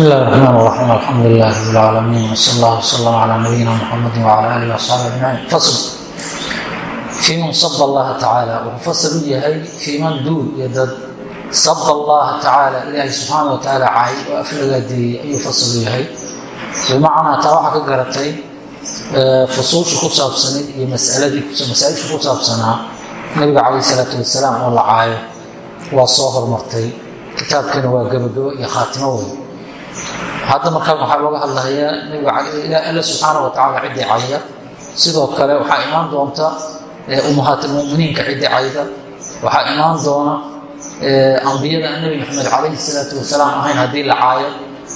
بسم الله الرحمن الرحيم الحمد لله رب العالمين وصلى الله وسلم على نبينا محمد وعلى اله وصحبه اجمعين فصل في من صب الله تعالى wuxuu fasl u yahay fii man duul iyo dad sab allaha tacaala ilaahay subxaana wa tacaala caay oo aflagaadeeyey ayuu fasl u yahay bimacnaa taa waxaa ka garatay fusuusha ku saabsanayd iyo masaladii masaaisha ku saabsanaa nabiga calayh isalaatu wasalaam oo la caayo waa soo hormartay kitaabkana waa gabagabo iyo khaatimo wey hadda markaa waxaa looga hadlahayaa nabiga alla subxaana wa tacala ciddii cayda. Sidoo kale waxaa imaan doonta ummahaatulmuminiinka ciddii cayda. Waxaa imaan doona ambiyada nebi maxamed calayhi salaatu wasalaam ahayn haddii la caayo.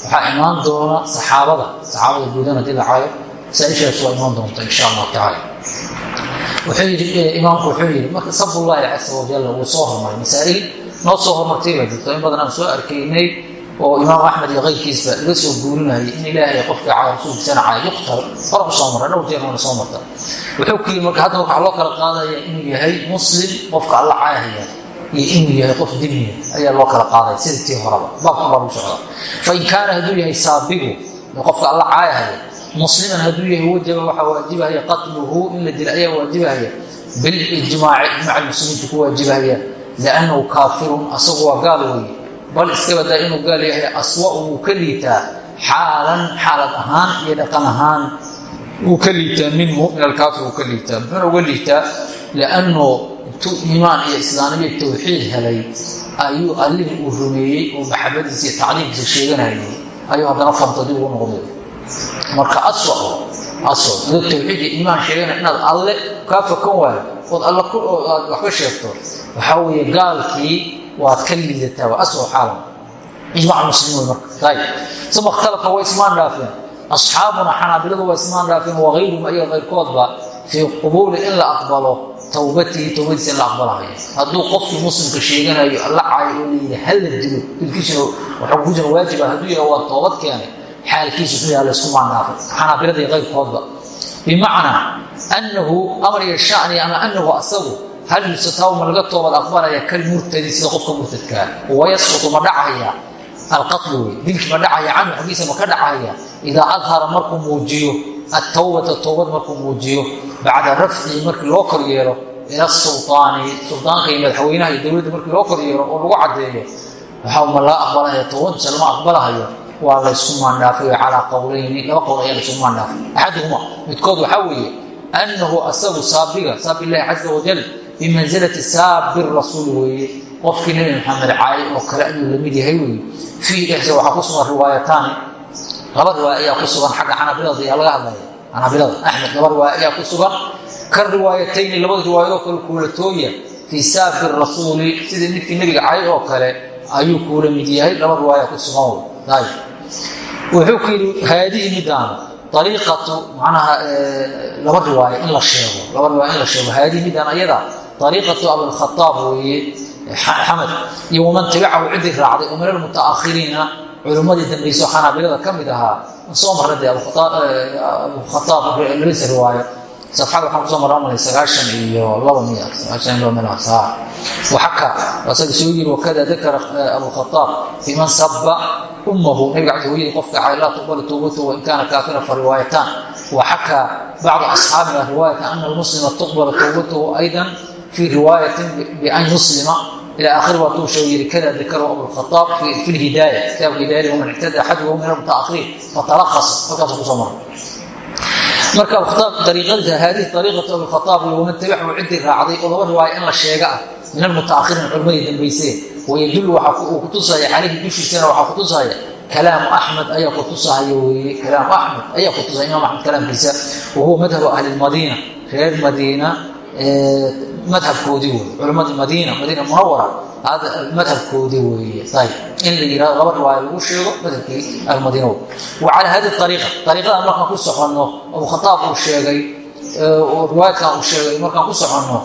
Waxaa imaan doona saxaabada saxaabada guudan haddii la caayo. Masaaishaas waa imaan doonta insha allahu tacaala wuxuu yidhi imaamku wuxuu yidhi marka sabullahi casa wajalla wuu soo hormaray masaa'il noo soo hormartay baa jirto. In badan aan soo arkaynay oo imaam axmed iyo keyrkiisba laga soo guurinayay in ilaahay qofka caa rasuulkiisana caa yuqtal hora u soo marra dhowr jeer waana soo marta. Wuxuu ku yidhi marka hadda waxaa loo kala qaadaya inuu yahay muslim qofka alla caahaya iyo inuu yahay qof dimiya ayaa loo kala qaadaya sida tii horaba baabkan baa lagu socdaa fain kaana hadduu yahay saabigu qofka alla caayahaya musliman hadduu yahay wajaba waxaa waajibahaya qatluhu in la dila ayaa waajibahaya bilijmaaci ijmac muslimiinta ku waajibahaya liannahu kaafirun asagu waa gaal weeye bal iska badaa inuu gaal yahay aswa wuu ka liitaa xaalan xaalad ahaan iyo dhaqan ahaan wuu ka liitaa minhu min alkaafir wuu ka liitaa muxuuna uga liitaa liannu intuu iimaan iyo islaamiya tawxiid helay ayuu allihii uu rumeeyey oo maxabadiisa iyo tacdiimkiisa sheeganayay ayuu haddana farta dib ugu noqday. Marka aswa aswa adoo tawxiid iyo iimaan sheeganaya inaad alle kaa fakan waayo ood alle waxba sheegto waxaa weeye gaalkii waad ka liidataa waa aswa xaalan ijmac muslimiin marka. Ayib uma ikhtalafa way ismaan dhaafeen asxaabuna xanaabiladu waa ismaan dhaafeen wagayruhum ayaga kayrkoodba fii qubuuli in la aqbalo towbatihi towbadiisa in la aqbalahayo hadduu qofkii muslimka sheeganayo alla caayo oo layidhi hala dilo. Dilkiisuna jira waajiba hadduu yaha waa toobad keenay. Xaalkiisu wuxuu yaha laysku maandhaafay xanaabilada iyo kayrkoodba bimacnaa annahu amar iyo shani ama annahu asagu hal yusataw ma laga toobad aqbalaya kalmurtadi sida qofka murtadkaa wayasqutu ma dhacaya. Alqatlu wey dilkii ma dhacaya canhu xaggiisa ma ka dhacaya. Idaa adhara markuu muujiyo attawbata towbad markuu muujiyo bacda rafcihi markii loo kor yeelo ila sultaani sultaanka iyo madaxweynaha iyo dowladda markii loo kor yeelo oo lagu caddeeyo waxaa ma laga aqbalaya towbadisa lama aqbalahayo. Waa laysku maandhaafay calaa qowlayni laba qowl ayaa laysku maandhaafay. Axaduhuma midkood waxaa weeye annahu asagu saabiga saab illahi caza wajal bimansilati saabi rasuul weeye. Qofkii nebi maxamed caaye oo kale ayuu la mid yahay weeye. Fiihi dhexsa waxaa ku sugan riwaayataani. Laba riwaaya ayaa ku sugan xagga xanaabilada ayaa laga hadlaya. Xanaabilada axmed laba riwaaya ayaa ku sugan. Ka riwaayatayni labada riwaayadoo kale kuulatooya fii saabi rasuuli sidii midkii nebiga caaye oo kale ayuu kuula mid yahay. Laba riwaaya ku sugan wey wuxuu ku yidhi haadihi midaana ariiqatu macnaha laba riwaaya in la sheego. Laba riwaaya in la sheego haadihi midaan ayada ariiqatu abilkhaaab weeye xamed iyo waman tabicahu ciddii raacday oo min almutaakhiriina culimmadii dambayso xanaabilada ka mid ahaa soo marra dee abukhaaab labadiisa riwaaya safxada waxaan ku soo marra malay sagaashan iyo laba miya sagaashan iyo laba meelahaas ha waxaka asaga soo yiri wakada dakara abukhaaab fi man saba ummahu nabiga cabdi hooyadii qofka cay laa tuqbalu towbatuhu wain kaana kaafira fa riwaayatan waxaka bacdu asxaabina riwaayata ana almuslima tuqbalu towbatuhu aydan fii riwaayatin bian yuslima ila akhiri waa tuu sheegu yiri kada dakarahu abulkhaaab fi lhidaaya kitaabka hidaayada waman ictada axaduhu min almutaakhiriin fatalaqasa halkaasuu ku soo maray marka ariiqadiisa haadihi ariiqatu abilkhaaab iyo waman tabicahu ciddii raacday oo laba riwaaya in la sheega ah min almutaakhiriin culimadii dambaysee wayadullu uu kutusaya calayhi dushiisana waxaa kutusaya kalaamu axmed ayaa kutusahaya weye kalaamu axmed ayaa kutusaya imaam axmed kalaamkiisa wahuwa madhabu ahli lmadiina reer madiina madhabkoodii wey culimadii madiina madiina munawara madhabkoodii weeye. Ayb in la yiraahdo laba riwaaya lagu sheego madhabkii almadiina wey wa calaa hadi ariiqa ariiqadan markaan ku soconno abukhataab uu sheegay riwaayadkan uu sheegay markaan ku soconno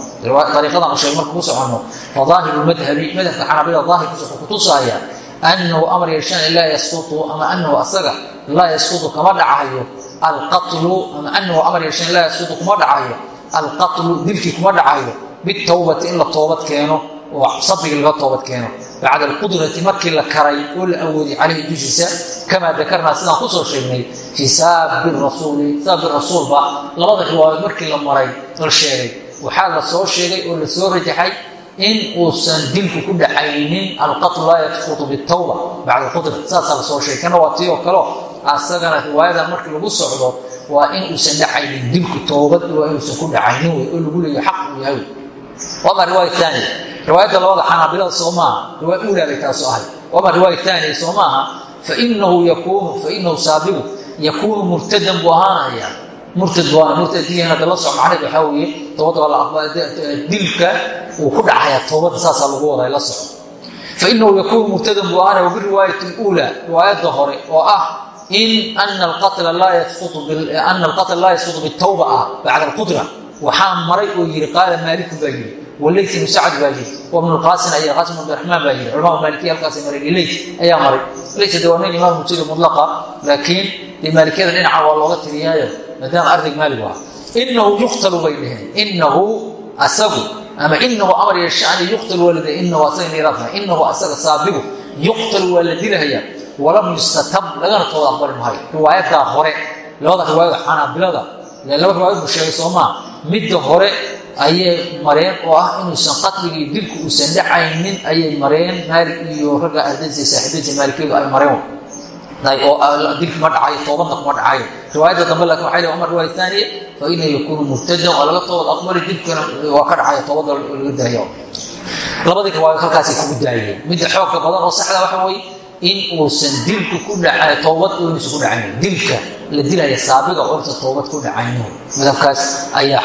ariiqadan uu sheegay markaan ku soconno fa daahiru madhabi madhabka xanaabila daahirkiisa wuxuu kutusaya annahu amar yeeshaan laa yasqutu ama anahu asaga laa yasqutu kama dhacayo alqatlu ama anahu amar yeeshaan laa yasqutu kuma dhacayo alqatlu dilkii kuma dhacayo bitowbati in la toobad keeno oo sabigii laga toobad keeno. Bacda alqudrati markii la karay oo la awooday calayhi dushiisa kamaa dakarnaa sidaan ku soo sheegnay fii saabi rasuuli saabi rasuulba labada riwaayood markii la maray la sheegay. Waxaa la soo sheegay oo la soo rajaxay in uusan dilku ku dhacaynin alqatlu laa yasqutu bitawba bacda alqudra saasaa la soo sheegay. Kana waa tii oo kaleo asagana riwaayada markii lagu socdo waa in uusan dhacaynin dilku toobad waa inuusan ku dhacaynin wey oo lagu leeya xaq uu yahay wama riwaaya aaniya riwaayadda labada xanaabilada soo maaha riwaaya uulaabay taasu ahay wama riwaaya aaniya soo maaha fainahu yakunu fainahu saabigu yakuunu murtadan buu ahaanaya murtad waana murtadkiin hadda la soc macnaheed waxaa weeye toobadda waa dilka uu ku dhacaya toobadda saasaa lagu waday la soco fainahu yakuunu murtadan buu ahaanaya wabiriwaayati اluulaa riwaayadda hore oo ah in ana alqatla laa yasqutu bitawba ah bacda alqudra waxaa maray oo yidhi qaala maaliku baa yidhi walayt ibnu sacd baa yidhi wabnu lqaasin ayaa qaasim ibn abdiraxmaan baa yidhi culama maalikiya halkaasay mareen leyt ayaa maray. Leyt de waa nin imaam mujtahid mutlaqa laakiin dee maalikiyada dhinaca waa looga tiriyaayo maadaama ardayg maalig ah inahu yuqtalu bay dheheen inahu asagu ama inahu amar iyo shani yuqtalu waa lade inahu asaga niiraafna inahu asaga saabigu yuqtalu waa la dilahaya walam yustatab lagana tooda aqbali maayo. Riwaayadaa hore labada riwaayada xanaabilada laba riwaayad buu sheegay soomaa midda hore ayay mareen oo ah inuusan qatligii dilku uusan dhacaynin ayay mareen maalik iyo ragga ardaysa saaxiibadiisa maalikiyadu ay mareen. Oo dilki ma dhacayo toobadna kuma dhacayo riwaayadda dambe laakiin waxay leeyn umar riwaaya aaniya fa inahu yakuunu murtadan oo laga toobad aqbali dilkana waa ka dhacaya toobadda laga daayo. Labadii riwaayad halkaasay kugu daayeen midda xoogka badan oo saxda waxa weeye in uusan dilku ku dhaca toobad inuusan ku dhacayn dilka la dilaya saabiga inta toobad ku dhacayno madabkaas ayaa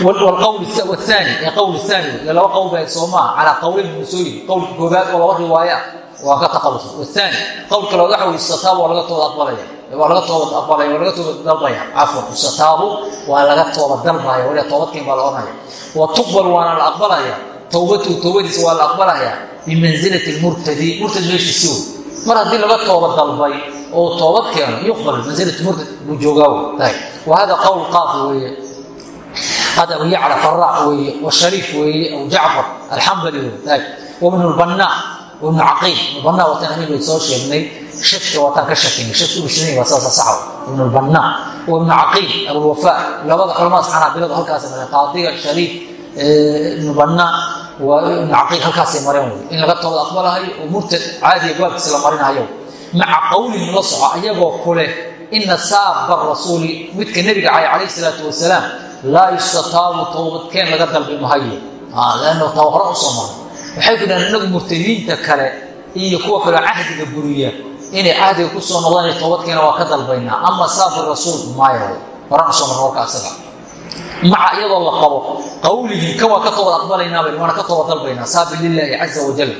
wlqowl aani qowl aani laba qowl baa soomaa calaa qowlayn musooli qowlka koobaad oo laba riwaayo ah waa ka taqalusa waani qowlka wey istataab waa laga tooba aqbalaya waa laga toobad aqbalaya waa laga toobad dalbaya. Cafwan istataabu waa laga tooba dalbaya waliba toobadkeen baa la ohanaya wa tuqbal waana la aqbalaya. Towbatu towbadiisa waa la aqbalaya bimansilati murtadi murtad meeshiisi wey mar haddii laga tooba dalbay oo toobad keeno yuqbal mansilati murtad buu joogaa wey wa hada qowl qaaf weeye. Hada abu yacla faraac weeye wa shariif weeye abu jacfar alxambali wey wabnu lbanaa wabnu caqiil. Banaa wataan anigu soo sheegnay. Shadka waataan ka shakinay shadka ubishanayn waa saasa saxwa ibnu lbanaa wabnu caqiil abulwafaa labada culamadas xanaabiladu halkaas mareen qaadiga shariif ibnu banaa waa ibnu caqiil halkaasay mareen in laga toobad aqbalahayo oo murtad caadiga baabkiisa la marinahayo maca qowlihim la soco ayagoo kuleh ina saaba rasuuli midka nebiga cay calayh salaatu wasalaam laa yustataabu towbadkeen laga dalbi mahayo lanno taa hore u soo waxay ku dhahan inagu murtadiinta kale iyo kuwa kaleo cahdiga buriya inay cahdiga ku soo noqdaan toobadkeena waa ka dalbaynaa. Ama saabi rasuul maayo. Horaan u soo marna warka asaga maca iyadoo la qabo qowlihim kan waa ka toobad aqbalaynaaba waana ka toobad dalbaynaa saabi lilaahi caza wajal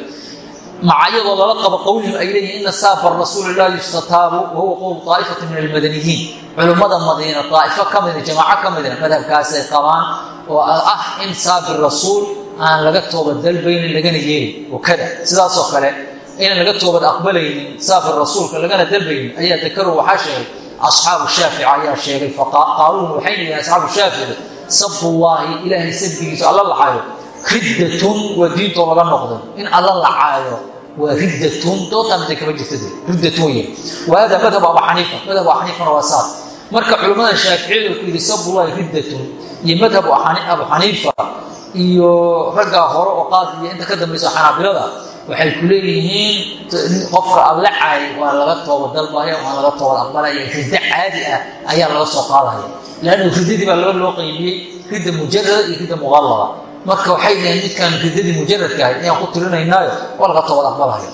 maca iyadoo qabo qowlihim ay leeyihiin ina saaba rasuuli laa yustataabu wahuwa qowl aa'ifati min almadaniyiin culummada madiina daa'ifo ka mida jamaaco ka mida madhabkaasay qabaan oo ah in saabi rasuul aan laga toobad dalbaynin lagana yeelin wakada sidaasoo kale inaan laga toobad aqbalaynin saabi rasuulka lagana dalbaynin ayaa dakaru waxaa sheegay asxaabu shaafici ayaa sheegay faqaaluun waxay leeyihiin asxaabu shaafici sabullaahi ilaahay sabbigiisu alla lacayo riddatun waa diintoo laga noqday in alla lacaayo waa riddatun dootaan day kama jirta riddatun wey wa hada madhab abu xaniifa madhab abu xaniifana waa saas marka culimmada shaaficiyadu ku yidhi sabullaahi riddatun iyo madhab abu xaniifa iyo raggaa hore oo qaadiya inta ka dambaysa xanaabilada waxay ku leeyihiin qofka alla caay waa laga tooba dalbaya waa laga toobad aqbalaya riddo caadi ah ayaa laga soo qaadaya. Leannu riddadii baa laba loo qaybiyey ridda mujarada iyo ridda muqallada marka waxay dhaheen midkaan riddadii mujaradka ahayd ayaan ku tirinaynaayo waa laga toobad aqbalaya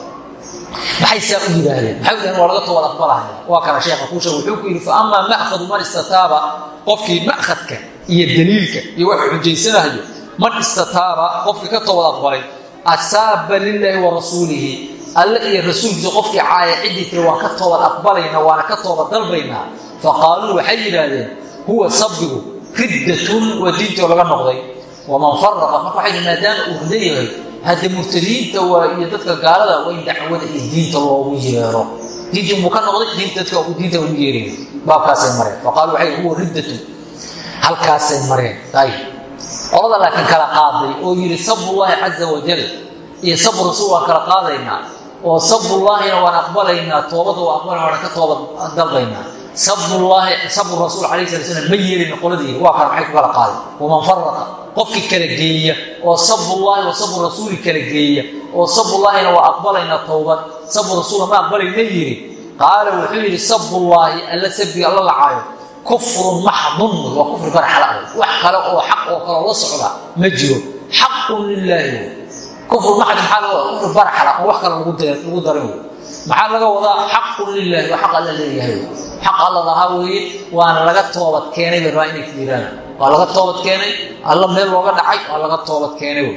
maxay saa u yidhaahdeen? Maxay u yidhahdeen waa laga toobad aqbalaya waa kana sheekha kuusha wuxuu ku yidhi fa amaa ma'khadu man istataaba? Qofkii ma'khadka iyo daliilka iyo wax xujaysanayo man istataaba qofkii ka toobad aqbalay asaaba lilaahi wa rasuulihi. Alle iyo rasuulkiisa qofkii caaya ciddii tiri waan ka toobad aqbalayna waana ka toobad dalbaynaa. Faqaaluu waxay yidhaahdeen huwa sabbigu riddatun waa diintoo laga noqday. Waman faraqa marka waxay maadaama uu rido yahay hadde murtadiinta waa iyo dadka gaalada waa in dacwada iyo diinta loogu yeero. Diintii muu ka noqday diinta dadka diinta ugu yeeraya baabkaasay mareen. Faqaaluu waxay huwa riddatun. Halkaasay mareen. Ayib qolada laakiin kala qaaday oo yidhi sabullaahi caza wajal iyo sabu rasuul waan kala qaadaynaa. Oo sabullaahina waan aqbalaynaa. Toobada waa aqbalana waana ka toobad dalbaynaa. Sabullaahi sabu rasuul calayhi sala slam ma yeelina qoladii waa kala maxay ku kala qaaday. Waman faraqa qofkii kala geeya. Oo sabullaahi wa sabu rasuuli kala geeya. Oo sabullaahina waa aqbalaynaa towbad. Sabu rasuula ma aqbalayna yidhi qaala wuxuu yidhi sabullaahi alla sabiga alla lacaayo kufrun maxdun waa kufri barxala wax kale oo xaq oo kaloo la socda ma jiro. Xaqun lilaahi kufru maxd maxaa laga wadaa? Kufri barxala oo wax kale lagu darin maxaa laga wadaa? Xaqun lilaahi waa xaq alla leeyahay. Xaq alla lahaa weeye waana laga toobad keenay bay inay yidhaahda waa laga toobad keenay alla meel looga dhacay waa laga toobad keenay.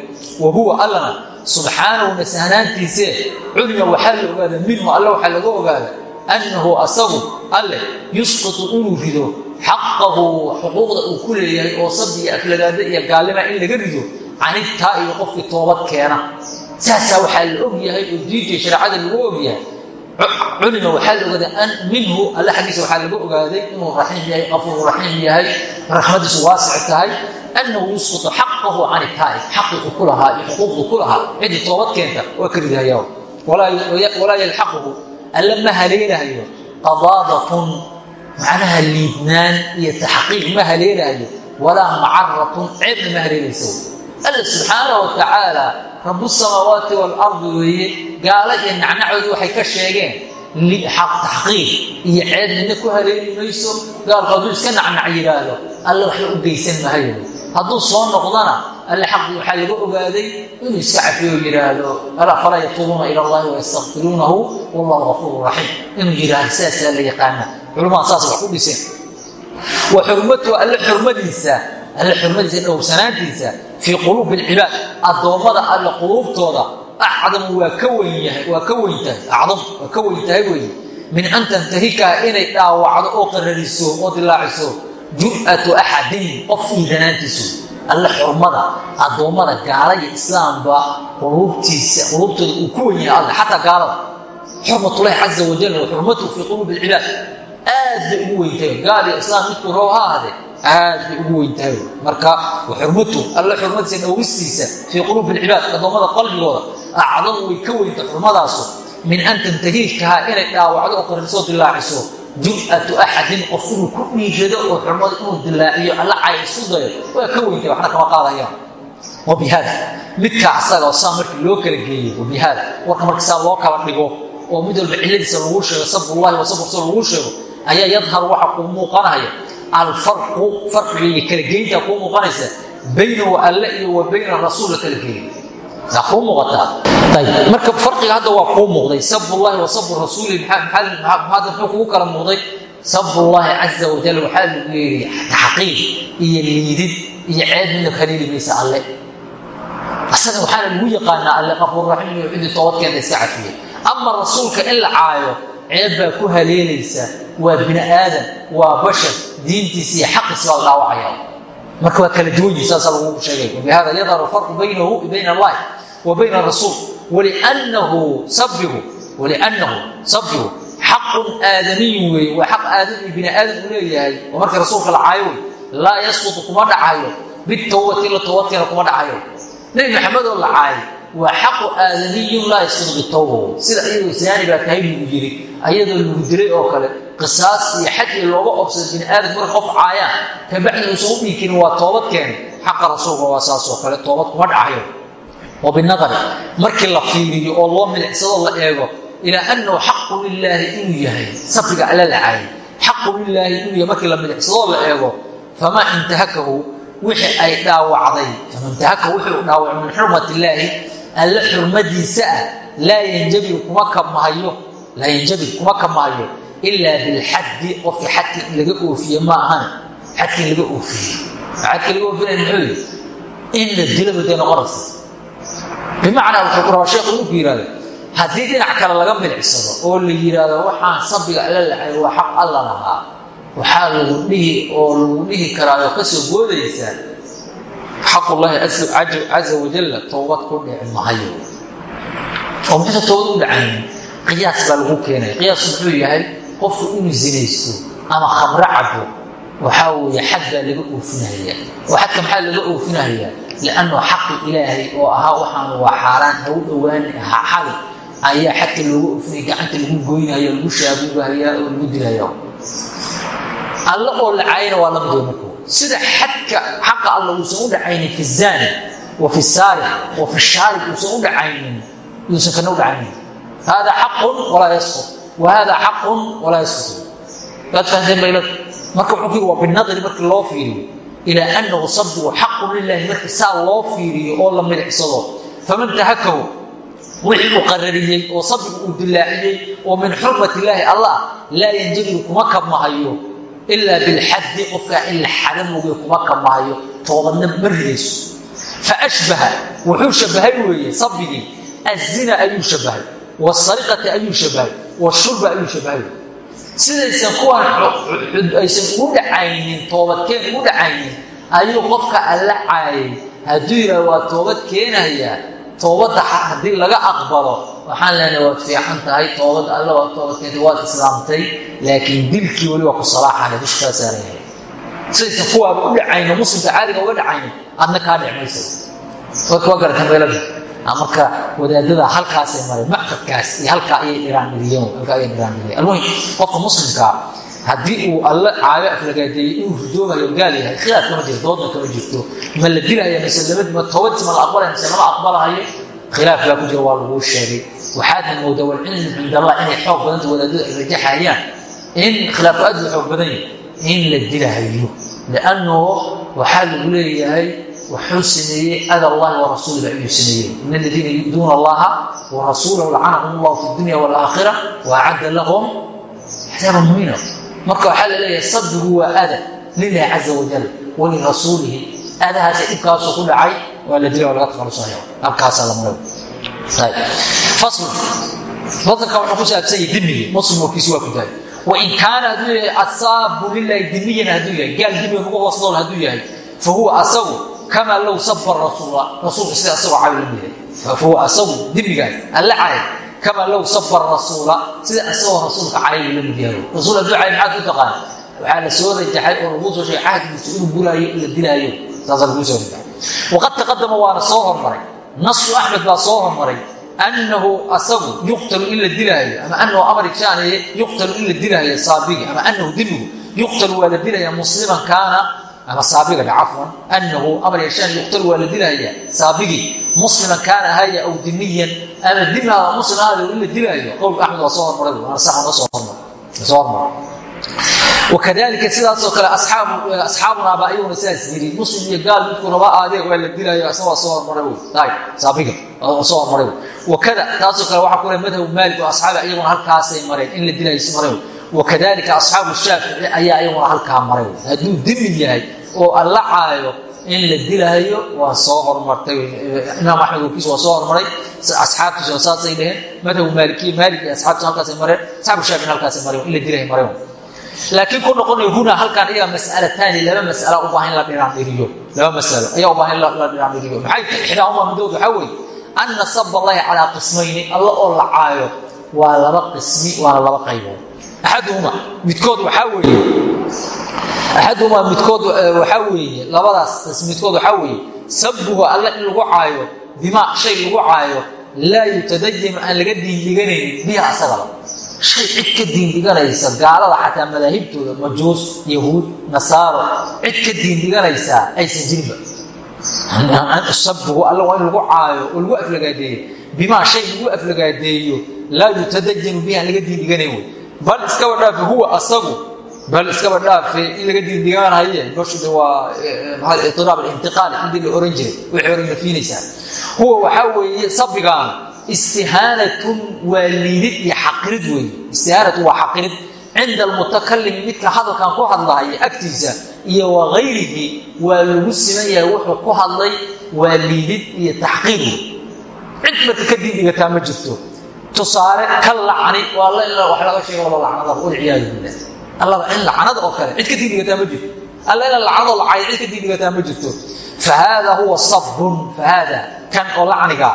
Wa huwa allana subxaanahu nasahnaantiisee culima waxaa la ogaada minhu alla waxaa laga ogaada annahu asagu alleh yusqitu inuu rido xaqahu xuquuqda uu ku leeyahay oo sabi iyo aflagaada iyo gaalima in laga rido canibtaa iyo qofkii toobad keena. Saasaa waxaa la og yahay oo diinta shareecada lagu og yahay. Culima waxaa la ogaaday minhu alle xaggiisa waxaa laga ogaaday inuu raxiim yahay qafuuru raxiim yahay raxmadiisu waasic tahay annahu yusqitu xaqahu can itaa'i xaqii uu ku lahaa iyo xuquuqduu ku lahaa. Ciddii toobad keenta waa ka ridahayaa walaa yalxaquhu alle ma haleelahayo qadaadatun macnaha liidnaan iyo taxqiiq ma haleelahayo walaa macaratun ceebna ma haleelayso alla subxaana wa tacaala rabu samaawaati waalardi weeye gaalo iyo nacnacoodii waxay ka sheegeen taxqiiq iyo ceeb midna ku haleeli mayso gaalku hadduu iska nacnac yidhaahdo alle waxba u geysan mahayo hadduu soo noqdana alle xaqii waxaa laga ogaaday inuu iska cafiyo yidhaahdo alaa falaa yatuubuuna ila allahi wayastakfiruunahu wallahu gafuuru raxiim inuu yidhaahdo sidaasaa la yaqaana. Culumada saas wax ku dhiseen wa xurmatuhu alle xurmadiisa alle xurmadiisa dhowrsanaantiisa fii quluubi alcibaad. Addoommada alle quluubtooda acdamu waa ka weyn yahay waa ka weyn tahay acdam waa ka weyn tahay weeye min an tantahikaha inay dhaawacdo oo qarariso oo dilaaciso jur'atu axadin qof iidanaantiisu alle xurmada addoommada gaala iyo islaamba quluubtiisa quluubtooda uu ku wen yahay alle xataa gaalada xurmatulahi caza wajal wa xurmatuhu fii quluubi alcibaad. Aad bay ugu weyntahay gaal iyo islaam midkuu rabo ha aad bay ugu weyntahay marka xurmatu alle xurmadiisa dhowristiisa fii quluubi alcibaad addoommada qalbigooda acdamu way ka weynta xurmadaasu. Min an tantahiikahaa inay dhaawacdo oo qarirsoo dilaaciso jur'atu axadin qof inuu ku dhiirado oo xurmada inuu dilaaciyo alla cay isu dayo waa ka weyntahay waxna kama qaadayaan wabihaada midkaa asaga oo saa markii loo kala geeyo wabihaada warka marka saa loo kala dhigo oo mid walba lagu sheego sabullahi wa sabr rasul lagu sheego ayaa yadhar waxa kuu muuqanaya alfarqu farqiga iyo kala geynta kuu muuqanaysa baynahu alle iyo wa bayna rasuul la kala geeyo saa kuu muuqataa marka farqiga hadda waa kuu muuqday. Sabullahi wa sabr rasuuli maxaad muxuu kugu kala muuqday? Sabullahi caza wajal waxaa lagu yeedhi taxqiiq iyo liidid iyo ceeb midna haleeli maysa alle. Asaga waxaana lagu yaqaanaa alle qafuur raxiim iyo ciddii toobadkeeda iska cafiya. Ama rasuulka in la caayo ceeb baa ku haleelaysa waa bini aadan waa bashar diintiisa iyo xaqiisa baa la dhaawacaya marka waa kala duwan yihi saasaa lagu sheegay wabihada yadharu farqu baynahu bayna allahi wa bayna rasuul waliannahu sabigu waliannahu sabigu xaqun aadamiyun weeye waa xaq aadami bini aadam uu leeyahay oo marka rasuulka la caayo wey laa yasqutu kuma dhacayo bitowbati la toobadkeena kuma dhacayo nebi maxamed oo la caayay waa xaqu aadamiyun laa yasqutu bitowba sida iyadoo islaani baa tahay lagu yiri ayadoo lagu dilay oo kale qisaas iyo xad iyo aadam wa binadari markii la fiiriyo oo loo milicsado la eego ilaa annahu xaqu lilaahi inuu yahay safiga alla la caayay xaqu lilaahi inuu yahay markii la milicsadoo la eego famaa intahakahu wixii ay dhaawacday fama intahakahu wixii u dhaawacay min xurmat illaahi alle xurmadiisa ah laa yanjabir kuma kamahayo laa yanjabir kuma kamahayo ilaa bilxaddi qofkii xadkii in laga oofiye ma ahan xadkii laga oofiye. Xadkii laga oofinaya muxuu noqonaysa bimacnaa wuxuu ku rabaa sheekhu inku yihahdo haddii dhinac kale laga milicsado oo la yidhaahdo waxaan sabiga alla lacay waa xaq alla lahaa waxaa lagu dhihi oo lagu dhihi karaayo ka soo boodaysaa xaqullaahi caza wajalla towbad ku dhici mahayo oo muxuusa towbad u dhacaynin qiyaas baa lagu keenaya qiyaasku muxuu yahay qofku inuu zinaysto ama khamro cabo waxaa weeye xad baa laga oofinahaya oo xadka maxaa laga oofinahayaa liannu xaqi ilaahay oo ahaa waxaan waa xaaraan ha u dhowaani ha xali ayaa xadka looga oofinaya gacanta lagu goynaya lagu shaabuugahayaa oo lagu dilaya alle oo lacaayana waa la midoo marku sida xadka xaqa alla uusan u dhacaynin fi zaani wa fi saarix wa fi shaarib uusan u dhacaynin yuusan kana u dhacaynin hada xaqun walaa yasqut wa hada xaqun walaa yasqut waad fahanteen baylad marka yiri waa binadri markii loo fiiriyo ilaa annahu sabduhu xaqun lilahi markii saa loo fiiriyo oo la milicsado faman tahakahu wixii uu qarariyey oo sabdigu uu dilaaciyey oo min xurmat illaahi allah laa yanjabiru kuma kabmahayo ilaa bilxaddi qofkaa in la xada moge kuma kabmahayo. Toobadna ma ridayso faashbaha wuxuu shabahay weeye sabigii azina ayuu shabahay wasariqata ayuu shabahay washurba ayuu shabahay sidaysan kuwaan aysan ugu dhacaynin toobadkeen ugu dhacaynin ayuu qofka alla caayay hadduu yidhaha waa toobad keenayaa toobadda haddii laga aqbalo waxaan leenahay waad fiican tahay toobadda alla waa toobad waad islaamtay laakiin dilkii weli waa ku salaaxana dushkaa saaraya sidaysan kuwaaba u dhacayno muslimka caadiga uga dhacaynin adna kaa dhicmaysa waa garata meelada marka wadaadada halkaasay mareen maqsadkaas iyo halkaa ayay dhiraaniriyeen almuhim qofka muslimkaa haddii uu alle caayo aflagaadeeyey inuu hurdoomayo gaal yahay khilaaf kama jiro doodna kama jirto. Ma la dilaya mise labadima toobadiis ma la aqbalaya mise lama aqbalahayo khilaaf baa ku jira waa laguu sheegay. Waxaadna moodaa walcilmu cind allah inay xoog badanta wadaadadu ay rajaxayaan. In khilaafku aad u xoog badan yahay in la dilahayo liannahu waxaa lagu leeyahay wuxuu sameeyey ada allahi warasuulihi ayuu sameeyey. In aladiina yu'duuna allaha warasuulahu lacanahum allahu fi dunya waalaakhira waacadda lahum axsaaban muhiina marka waxaa la leeyahay sabdigu waa ada lilahi caza wajal walirasuulihi adahaasa dhibkaasoo ku dhacay waa la dila waa laga takhalusaya halkaasaa la maray fasl fasalka wuxuu ku saabsan yahay dimigii muslim warkiisi waa ku daay wain kaana hadduu yahay asaabu lilahi dimiyan hadduu yahay. Gaal dimiga nagu hoos nool hadduu yahay. Fa huwa asagu kamaa low saba rasuula rasuulka sida asagoo caawi la asagu dimigaas alla caay kamaa low saba rasuula sida asagoo rasuulka caayi la mid yahay rasuul hadduu maxaad ku taqaana waxaa la soo rajaxay oo lagu soo sheegay cahdigiisa inuu guraayo la dilaayo saasaa lagu soo rajaxay waqad taqadama waana soo hormaray nasu axmed baa soo hormaray annahu asagu yuqtalu in la dilaayo ama anahu amri shaaniye yuqtalu in la saabigi ama anahu dimigu yuqtalu waa la dilaya musliman kaana ama saabiga cafwan anahu amar yashaan yuqtalu waa la dilaya saabigii musliman kaana haya aw dimiyan ama dimi hada muslim hada in la dilaayo qowlka axmed waa soo hormaray waana saxa noo soo hormaray soo hormaray. Wakadalika sidaasoo kale asxaabunaa baa iyaguna sidaas yiri muslim iyo gaal midku raba aadee waa la dilaayo isna waa soo hormaray wy saabiga soo hormaray wakada taasoo kale waxaa ku le madhabu maalik oo asxaabi iyaguna halkaasay mareen in la dilaayo si maray wakadalika asxaabu shaafici ayaa iyaguna halkaa maray hadduu dimi yahay oo alla caayo in la dilaayo waa soo hormartay imaam axmed warkiis waa soo hormaray. Asxaabtiisuna saasay dheheen madhabu maalikiya maalik iyo halkaasay mareen. Asxaabu shaaficina halkaasay mareen in la dilaayo mareen laakiin ku noqonayo huna halkan ayaa masalataani laba masala u baahan la dhiraandhiriyo laba masalo ayaa u baahan la dhiraandhiriyo maxay? Ixdaahuma midood waxaa weeye anna sab allahi calaa qismayni alla oo la caayo waa laba qismi waana laba qaybood axaduhuma midkood waxaa weeye axaduhumaa midkood waxaa weeye labadaas midkood waxaa weeye sabuhu alla in lagu caayo bimaa shay lagu caayo laa yutadayanu aan laga diindhiganaynin biha asagaba shay cid ka diindhiganaysa gaalada xataa madaahibtooda majuus yahuud nasaaro cid ka diindhiganaysaa aysan jirinba sabuhu alla in lagu caayo oo lagu aflagaadeeyo bimaa shay lagu aflagaadeeyo laa yutadayanu bihi laga diindhiganayn wey bal iskaba dhaafe huwa asagu. Bal iskaba dhaafe in laga diindhigaanaye bashude waa iraab intiqaali intii la oran jiray waxay huwa waxaa weeye sabigaan istihaanatun waa liidid iyo xaqirid weeye istihaanatu waa xaqirid. Cinda almutakalimi hadalkan ku hadlahaya agtiisa iyo wakayrihi waa lagu siman wuxuu ku hadlay waa liidid iyo taxqiir cid diindhigataa ma jirto tusaale ka lacni. Waa la in wax laga sheego lacnada walciyaadu billah allaba in lacnada oo kale cid ka diindhigataa ma jirto alla ina lacnadoo lacay cid ka diindhigataa ma jirto. Fahaada huwa sabun fahaada kan oo lacniga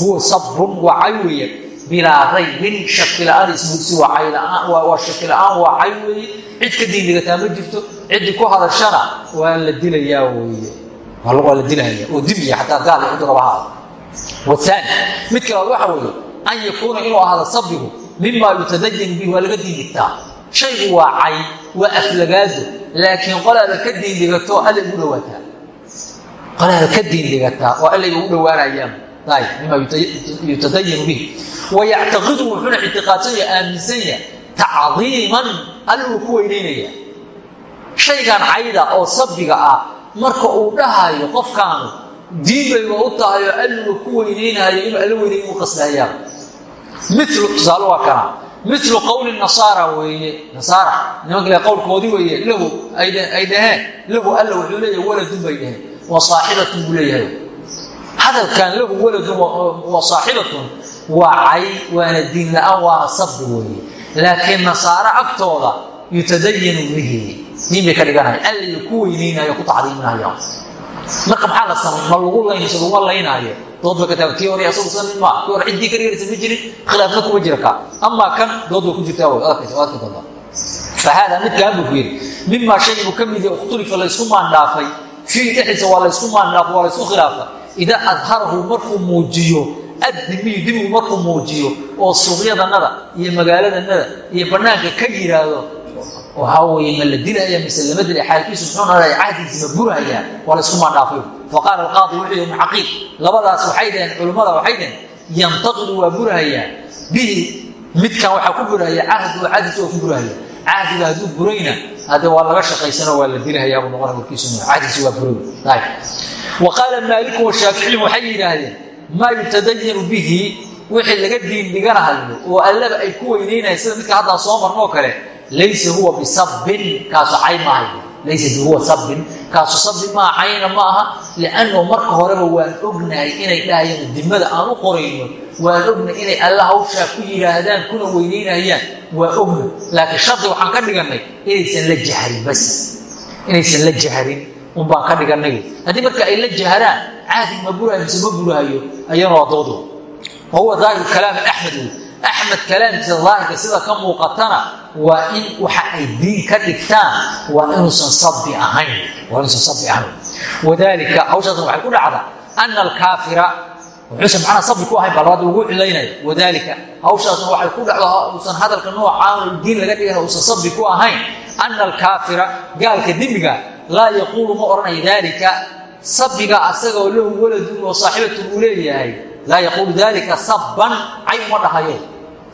huwa sabun waa cay weeye bilaa raybin shakila-aan ismugsi waa shakila-aan waa cay weeye cid ka diin dhigataa ma jirto. Ciddii ku hadashana waa la dilayaa weeye waa la dilaya oo dilaya xataa gaal ciddu raba haada waani mid kalaad waxa weeye an yakuuna inuu ahaado sabigu mimaa yutadayan bihi waa laga diin dhigtaa shaygu waa cay waa aflagaado laakiin qolaada ka diin dhigato alla igu dhawaataa qolaada ka diin dhigataa oo alla igu dhawaanayaan mima yutadayanu bihi wayactaqidu wuxuuna ictiqaadsanya aaminsanya tacdiiman alla uu ku weynaynaya shaygan cayda oo sabiga ah marka uu dhahayo qofkaanu diin bayba u tahay oo alluga ku weynaynayo inuu alla weynayn u qasdayaa milu tusaale waa kana. Milu qowli nasaara weeye. Nasaara. Nimanka qowlkoodii weeye lahu ay dhaheen. Lahu alla wuxuu leeyahay waladun bay dhaheen. Wa saaxibatun buu leeyahay. Hadalkan lahu waladun wa saaxibatun waa cay waana diin la'aan waana sabbi weeye. Laakiin nasaaro agtooda yutadayanu bihi. Diin bay ka dhiganaya alla ku weynaynayo ku tacdiiminayo marka maxaa la samay ma lagu laynayso laguma laynaayo dood ba ka taag tii hore asagu sanin maa kii hore ciddii ka dhiganaysa ma jirin khilaafna kuma jira ka. Amaa kan dood bay ku jirtaa way adkaysa adka doonta fa haadaa midkaan buu ku yidhi mimaa shay buu ka mid yahay ikhtulifa laysku maandhaafay fii dhexdiisa waa laysku maandhaafo waa laysku khilaafa idaa adharahu markuu muujiyo addimiyu dimigu markuu muujiyo oo suuqyadanada iyo magaaladanada iyo bannaanka ka yidhaahdo waxaa weye ma la dilaya mise lama dilay xaalkiisu muxuu noolaya cahdigiisa ma burhayaa waa laysku maandhaafay faqaala alqaadi wuxuu yihi muxaqiiq labadaas waxay dhaheen culimmada waxay dhaheen yantaqidu waa burhayaa bihi midkan waxaa ku burhaya cahdu cahdiisa waa ku burhaya cahdiga hadduu burayna hadde waa laga shaqaysano waa la dilhayaa buu noqona warkiisu cahdiisa waa buray wa qaala maaliku washaaficiyu waxay yidhaahdeen maa yutadayanu bihi wixii laga diin dhiganahayo oo allaba ay ku weynaynaya sida midka haddaan soo marnoo kale laysa huwa bisabbin kaasu cay maaha laysa huwa sabbin kaasu sabbi maa cayna ma aha liannahu marka horeba waan ognahay inay dhahayaan dimada aan u qorayno waan ognahay inay alla hawshaa ku yidhaahdaan kuna weynaynayaan waa ogna laakiin shardi waxaan ka dhigannay inaysan la jaharin bas inaysan la jaharin un baan ka dhigannay haddii marka ay la jaharaan caadi ma burahayo mise ma burahayo ayana waa doodo wa huwa daahiru kalaami axmed wey axmed kalaamkiisa daahirka sida ka muuqatana waa in waxa ay diin ka dhigtaan waa inuusan sabi ahayn waa inuusan sabi ahayn. Wadalika hawshaasna waxay ku dhacda ana alkaafira wuxuusan macnaha sabi ku ahayn baa labaad lagu cilaynaya wadalika hawshaasna waxay ku dhacda uusan hadalka noocaan diin laga dhigan uusan sabi ku ahayn. Ana alkaafira gaalka dimiga laa yaquulu ma odhanayo dalika sabiga asagoo lahu waladun oo saaxibatun uu leeyahay laa yaquulu dalika sabban cay uma dhahayo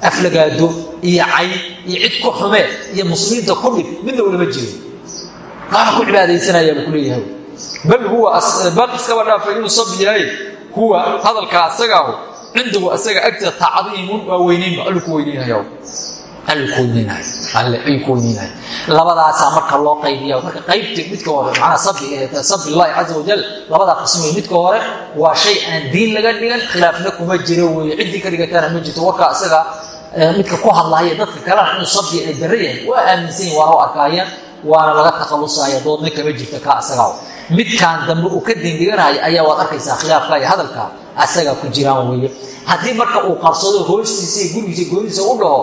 aflagaado iyo cay iyo cid ku xume iyo muslimiinta ku dhib midna ulama jiro. Waana ku cibaadaysanayaa buu ku leeyahay. Bal huwa bal iskaba dhaafay inuu sabi yahay huwa hadalka asagaahu cindahu asaga agtida tacdiimun waa weynaynba allu ku weynaynaya labadaasaa marka loo qaybiya marka qaybta midka hore macnaa sabi sabi illahi caza wajal labadaa qism wey midka hore waa shay aan diin laga dhigan khilaafna kuma jiro weeye. Ciddii ka dhigataana ma jirto warka asaga midka ku hadlahaya dadka kalena inuu sabi ay darra yahay waa aaminsan yahin waana u arkaayaan waana laga takhallusaya doodna kama jirta ka asagaa midkaan dambe uu ka diindhiganaya ayaa waad arkaysaa khilaafka iyo hadalka asagaa ku jiraan weeye. Haddii marka uu qarsado hoostiisa iyo gurigiisa goonidiisa u dhaho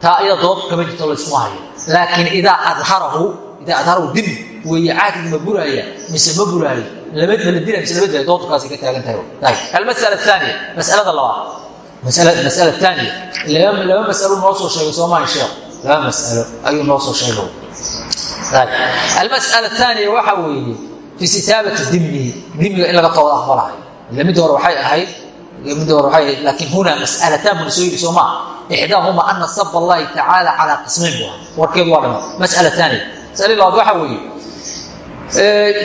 taa iyada dood kama jirto laysuma hayo. Laakiin idaa adharahu idaa adharahu dimi weeye caadigi ma buraya mise ma buraayo lama la dila mise lama dila doodkaasay ka taagan tahay. Almasala athaniya masalada labaad masala aaniya laba masalo noo soo sheegay soomaali sheekh laba masalo ayuu noo soo sheegay almasala aaniya waxa weeye fi sitaabati dimnihi dimiga in laga tooda aqbalayo ila midda hore waxay ahayd midda hore waxay ahayd laakiin huna mas'alataan buna soo yidhi soo maa ixdaahuma ana sab allahi tacaala calaa qismayn bu aha warkeedu waa dhama masala aaniya masala labaad waxa weeye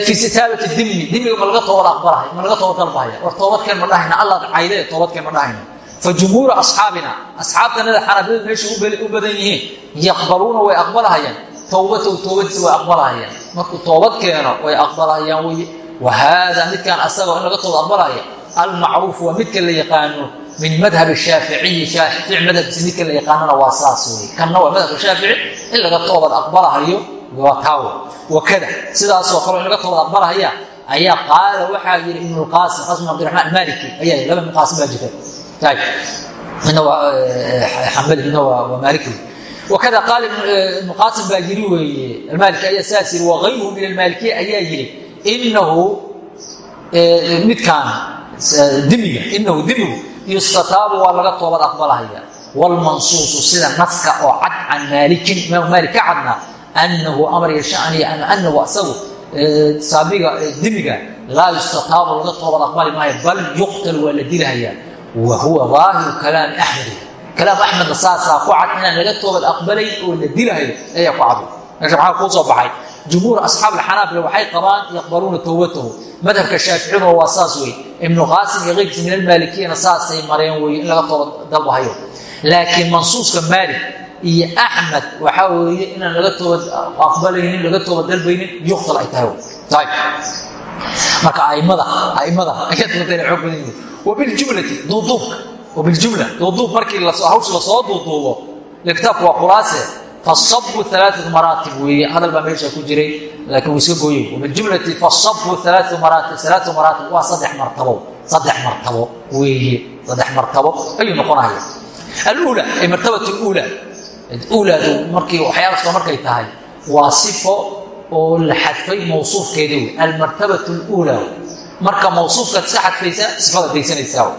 fi sitaabati dimni dimiga ma laga toobad aqbalahay ma laga toobad dalbahaya war toobadkeen ma dhahayna allaad cayde toobadkeen ma dhahayna fajumhuuru asxaabina asxaabtanada xanabiladu meeshay u badan yihiin yaqbaluuna way aqbalahayaan. Towbatahu toobadiisa way aqbalahayaan. Markuu toobad keeno way aqbalahayaan weye wa haada midkaan asagao in laga tooba aqbalahaya almacruuf waa midka la yaqaano min madhab shaaficiyi shaafici madhabkiisa midka la yaqaanona waa saas wey. Kanna waa madhabka shaafici in laga toobad aqbalahayo waa taawo wakada sidaasoo kale in laga toobad aqbalahaya ayaa qaala waxaa yidhi ibnulqaasim qaasim abdiraxmaan maliki ayaa laba ibn qaasim baa jirta wakada qaal ibnu qaasim baa yiri weeye almaaliki ayaa saas yiri wagayruhu min almaalikiya ayaa yiri inahu midkaan dimiga inahu dimigu yustataabu waa laga toobad aqbalahaya wlmansuusu sida naska oo cad can maalikin imaam maalik ka cadna anahu amar yashaniya ama anahu asagu saabiga dimiga laa yustataabu laga toobad aqbali maayo bal yuqtal waa la dilahayaa wa huwa daahiru kalaami axmed kalaam axmedna saasaa ku cad inaan laga toobad aqbalayn oo la dilahayo ayaa ku cad meesha maxaa kuu soo baxay jumhuur asxaab alxanaabila waxay qabaan yaqbaluuna towbatahu madhabka shaaficiyaduna waa saas wey ibnu qaasim iyo keyrkiisa min almaalikiyana saasay mareen wey in laga toobad dalbahayo laakiin mansuuska maalik iyo axmed waxaa weeye inaan laga toobad aqbalaynin laga toobad dalbaynin yuqtal ay tahay marka aimada aimada ayaad mata ina xoog badan yihiin wabiljumlati duuduubka wabiljumla duuduub markii hawsha la soo duuduubo kitaabku waa khulaase fasabu alaaatu maraatib weeye hadal baa meesha ku jiray laakiin wuu iska gooyey. Wabiljumlati fasabu alaatu maraatib alaatu maraatib waa saddex martabo. Saddex martabo weeye saddex martabo. Ayuu noqonaya alula ay martabat lula ulaadu markii waxyaalasto markay tahay waa sifo oo la xadfay mawsuufkeeda wey almartabat lula marka mawsuufkaad iska xadfaysa sifada daysanaysaa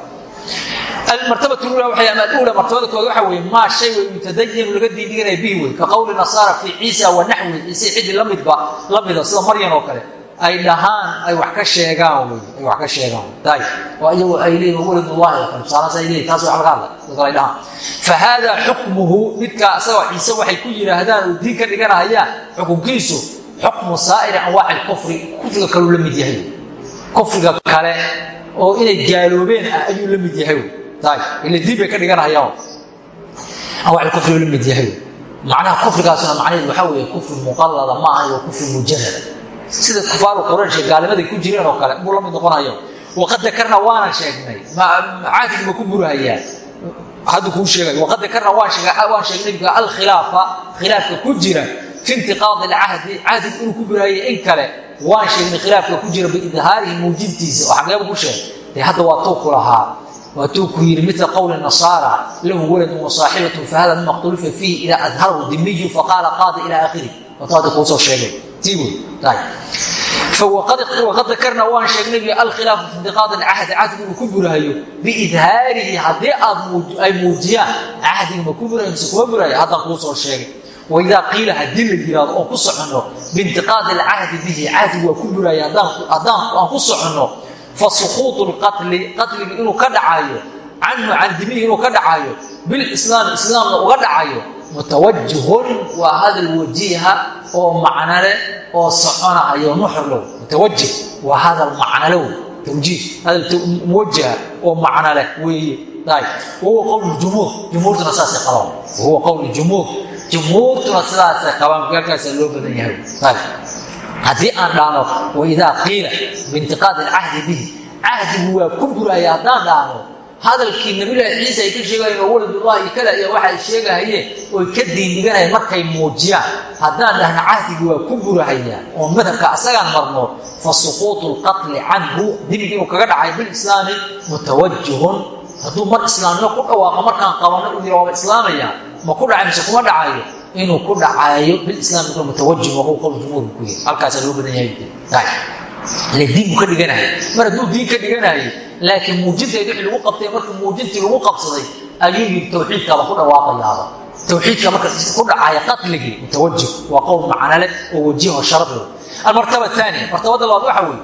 almartabat ula waa ama alula martabada kood waxa weye maa shay wey mutadayanu laga diidiganaya bihi wey ka qowli nasaara fii ciisa wa naxwi ciise ciddi lamidba lamida sida maryan oo kale. Ay dhahaan ay wax ka sheegaan wey ay wax ka sheegaan tay oo iyagu ay leeyihiin waladullahi oo kale tusaalaas ay leeyihiin taas wax laga hadla dadka ay dhahaan. Fa hada xukmuhu midka asaga ciise waxay ku yidhaahdaan oo diin ka dhiganahayaan xukunkiisu xukmu saa'iri anwaaci lkufri kufriga kaluu la mid yahay. Kufriga kale oo inay gaaloobeen ah ayuu la mid yahay. Ila diin bay ka dhiganahayaan anwaac kufri la mid yahay. Macnaha kufrigaasuna macnaheedu waxaa weeye? Kufri muqallada ma aha waa kufri mujarada sida kufaaru quraysh gaalimaday ku jireen oo kale buu la mid noqonayo waqad dakarna waana sheegnay. Caadigi ma ku burahayaa haddu kuu sheegay waqad dakarna waan sheegnay bika alkhilaafa khilaafka ku jira fi intiqaadi alcahdi cahdigu inuu ku burahaya in kale waan sheegnay khilaafka ku jira biidhaarihi muujintiisa oo xageeba ku sheegay dee hadda waa tuu ku lahaa waatuu ku yidhi mila qowli nasaara lahu waladun wasaaxibatu fahada mima khtulifa fiihi idaa adharahu dimiyu faqaala qaadi ila aakhiri waatu hadda kuusoo sheegay waqad dakarna waan sheegnay alkhilaafu fi intiqaadi alcahdi cahdigu inuu ku burahayo biidhaarihi haddii ay muujiyaan cahdiga ma ku burahay mise kuma burahayo haddaan kuu soo sheegay waidaa qiila haddii la yiraahdo oon ku soconno biintiqaadi alcahdi bihi cahdigu waa ku haddaan aan ku soconno fa suquutu lqatli qatliga inuu ka dhacayo canhu can dimihi inuu ka dhacayo bilislaami islaamna uga dhacayo mutawajihun waa hadal wajiha oo macnale oo soconahayo nuxurlow mutawajih waa hadal macnalow tawjiih hadal muwajaha oo macnale weeye wahuwa qowl jumhuur jumhuurtuna saasay qabaan wahuwa qowl jumhuur jumhuurtuna sidaasay qabaan gaalkaasa loo badan yahay haddii aan dhahno waidaa qiila biintiqaadi alcahdi bihi cahdigu waa ku buraya haddaan dhahno hadalkii nabilaahi ciisa ay ka sheegayeen oo waladullahi kale iyo waxa ay sheegahayeen oy ka diindhiganayeen markay muujiyaan haddaan dhahno cahdigii waa ku burahayaan oo madhabka asagaan marno fa suquutu lqatli canhu dibig inuu kaga dhacay bilislaami mutawajihun hadduu mar islaamnimo ku dhawaaqo markaan qabanno uu yira waaba islaamaya ma ku dhacay mise kuma dhacayo inuu ku dhacayo bilislaam mutawajih waa qowl jumhuurku ku yiri. Halkaasaa loo badan yahay. Diin buu ka dhiganaya mar hadduu diin ka dhiganayo laakiin muujinteed wixii lagu qabtay marka muujintii lagu qabsaday ayuu yidhi tawxiidkaaba ku dhawaaqayaaba tawxiidka marka ku dhacaya qatligii mutawajih waa qowl macnale oo wajiho sharaf leh. Almartaba aaniya martabada labaad waxa weeye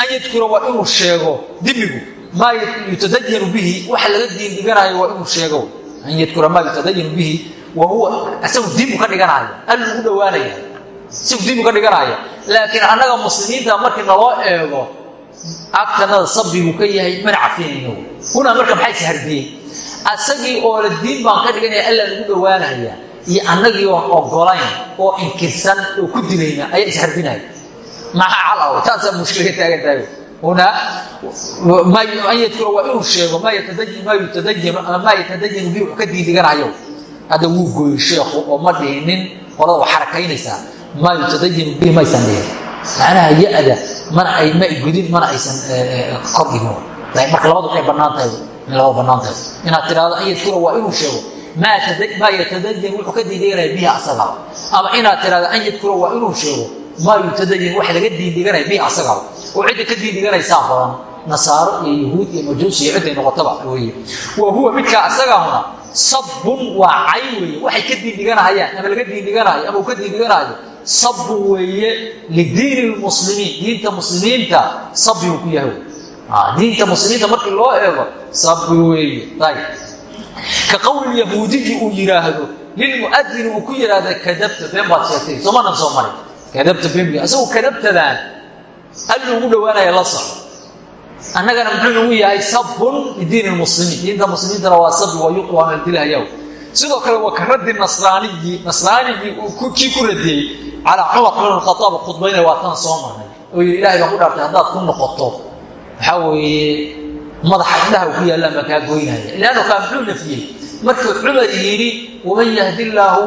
an yadkura waa inuu sheego dimigu maa yutadayanu bihi waxa laga diin dhiganayo waa inuu sheego an yadkura maa yutadayanu bihi wa huwa isagu diin buu ka dhiganaya. Al lagu dhowaanaya. Isagu diin buu ka dhiganaya. Laakiin annaga muslimiinta markii naloo eego agtanada sabbi buu ka yahay mana cafinayno hunaa marka maxay ishardiyey asagii oo la diin baan ka dhiganaya alla lagu dhowaanaya. Iyo annagii oon ogolayn oo inkirsan oo ku dilayna ayaa ishardinaya maxaa calaw? Taasaa mushkila ka taagan tahay inuu sheego maa yatadayanu bi wuxuu ka diin dhiganayo hadda wuu gooyey sheekhu oo ma dhihinin qolada waa xarakaynaysaa maa yutadayanu bihi maysan dhihin macnaha ya-da mana ay ma gudin mana aysan kordhigin marka labadu inay bannaan tahay in laba banaantahay inaad tiraahdo an yadkura waa inuu sheego maa yatadayan wuxuu ka diindhiganaya bihi asagaba ama inaad tiraahdo an yadkura waa inuu sheego maa yutadayan wax laga diindhiganaya bihi asagaba oo cidda ka diindhiganaysaa badan nasaaro iyo yahuud iyo majuus iyo cidday noqotaba weye wa huwa midkaa asagahuna sabun waa cay weeye. Waxay ka diindhiganahayaan ama laga diindhiganayo ama uu ka diindhiganayo sabun weeye lidiini lmuslimiin diinta muslimiinta sabigu ku yahay diinta muslimiinta markii loo eego sabi weeye. Ayb ka qowli yahuudiyi uu yidhaahdo lilmuadini uu ku yidhaahda kadabta been baad sheegtay soomanan soo marin kadabta been isagu kadabtadaan allu ugu dhawaanaya la soco annagana muxuu nagu yahay sabun lidiin lmuslimiin. Diinta muslimiintana waa sabi waa yuqi waa meeldilhayaw sidoo kale waa ka raddi nasraanigii nasraanigii kii ku radiyey calaa cumar bin khaaab khudbaynaya waa tan soo marnay. Oo yii ilahay baan ku dhaartay haddaad ku noqoto waxaa weeye madaxa indhaha ku yaallaan baa kaa goynaya. Leannu kaa muxuu nafiyey. Markuu cumar yidhi waman yahdi illaahu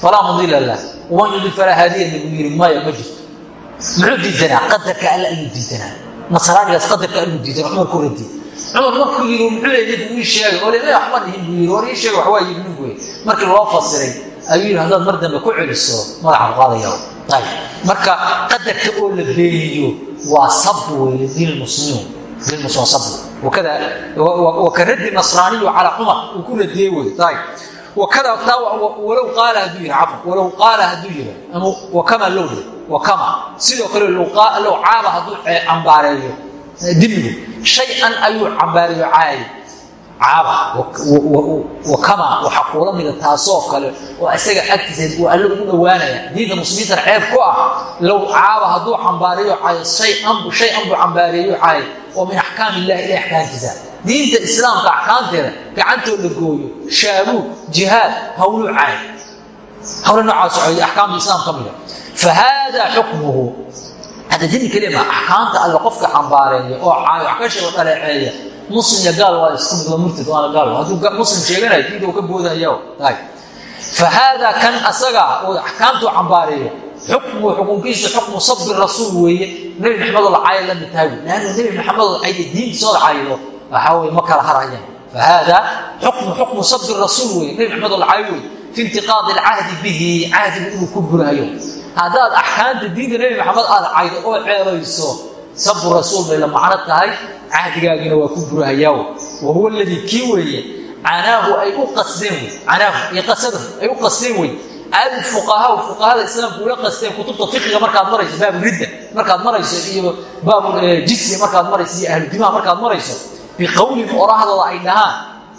falaa mudila lah waman yudil falaa haadiya nagu yidhi maya ma jirto muxuu diidanaa qadarka alle ayuu diidanaa nasraanigaas qadarka alluu diidana cumar ku radiye cumar markuu yidhi muxuu ninku ii sheegay oo leema waxba dhihin buu yidhi war ii sheegay waxwaa yidhi ninku wey markii loo fasiray ayuu yidhi haddaad mar dambe ku celiso madaxan qaadaya ayb marka qadarka oo la beeniyo waa sab wey diin muslimiin diin muslim sab wakada waka raddi nasraaniyu calaa cumar uu ku radiyey wey ayb wakada taa walow qaala hadduu yihi cafan walow qaala hadduu yihi ama wakama low wakama sidoo kale low caaba hadduu cambaareeyo dimigu shay-an ayuu cambaareeyo caay caaba wakama waxaa kuula mida taasoo kale oo isaga agtiisa uu alle ugu dhowaanaya diinta muslimiintana ceeb ku ah low caaba hadduu cambaareeyo caayo shay-an buu cambaareeyo caay oo min axkaam illahi ilahi axkaamtiisa diinta islaamka axkaamteeda gacantoo la gooyo shaabuu jihaad hawluu caay. Hawla noocaas axkaamta islaam ka mida fa haadaa xukmuhu. Hadda dini keliya ma axkaamta alle qofka cambaareeya oo caayo wax ka sheego dhaleeceeya muslim iyo gaal waa isku mid waa murtad waana gaal. Hadduu muslim sheeganayo diinta uu ka boodaya tahay fa haadaa kan asaga oo axkaamtuu cambaareeyo xukmu xukunkiisu xukmu sabbi rasuul weeye nebi maxamedoo la caayo la mid tahay. Laannu nebi maxamedoo ay diintiisooda caydo waxaa weye ma kala harayaan fa haadaa xukmu xukmu sabbi rasuul weeye nebi maxamedoo la caayo weye fi intiqaadi alcahdi bihi cahdigu inuu ku burayo haddaad axkaamta diinta nebi maxamed aad caydo oo ceebayso sabu rasuul bay la macno tahay cahdigaagina waa ku burahayaaw wa huwa aladii kii weeye canaahu ay u qasdeen wey canaahu iyo qasadahu ay u qasdeen wey alfuqahaau fuqahada islaamku ula qasteen kutubta fiqiga markaad marayso baaburidda markaad marayso iyo baabujisya markaad marayso iyo ahludimaha markaad marayso biqowlin orahdooda ay dhahaan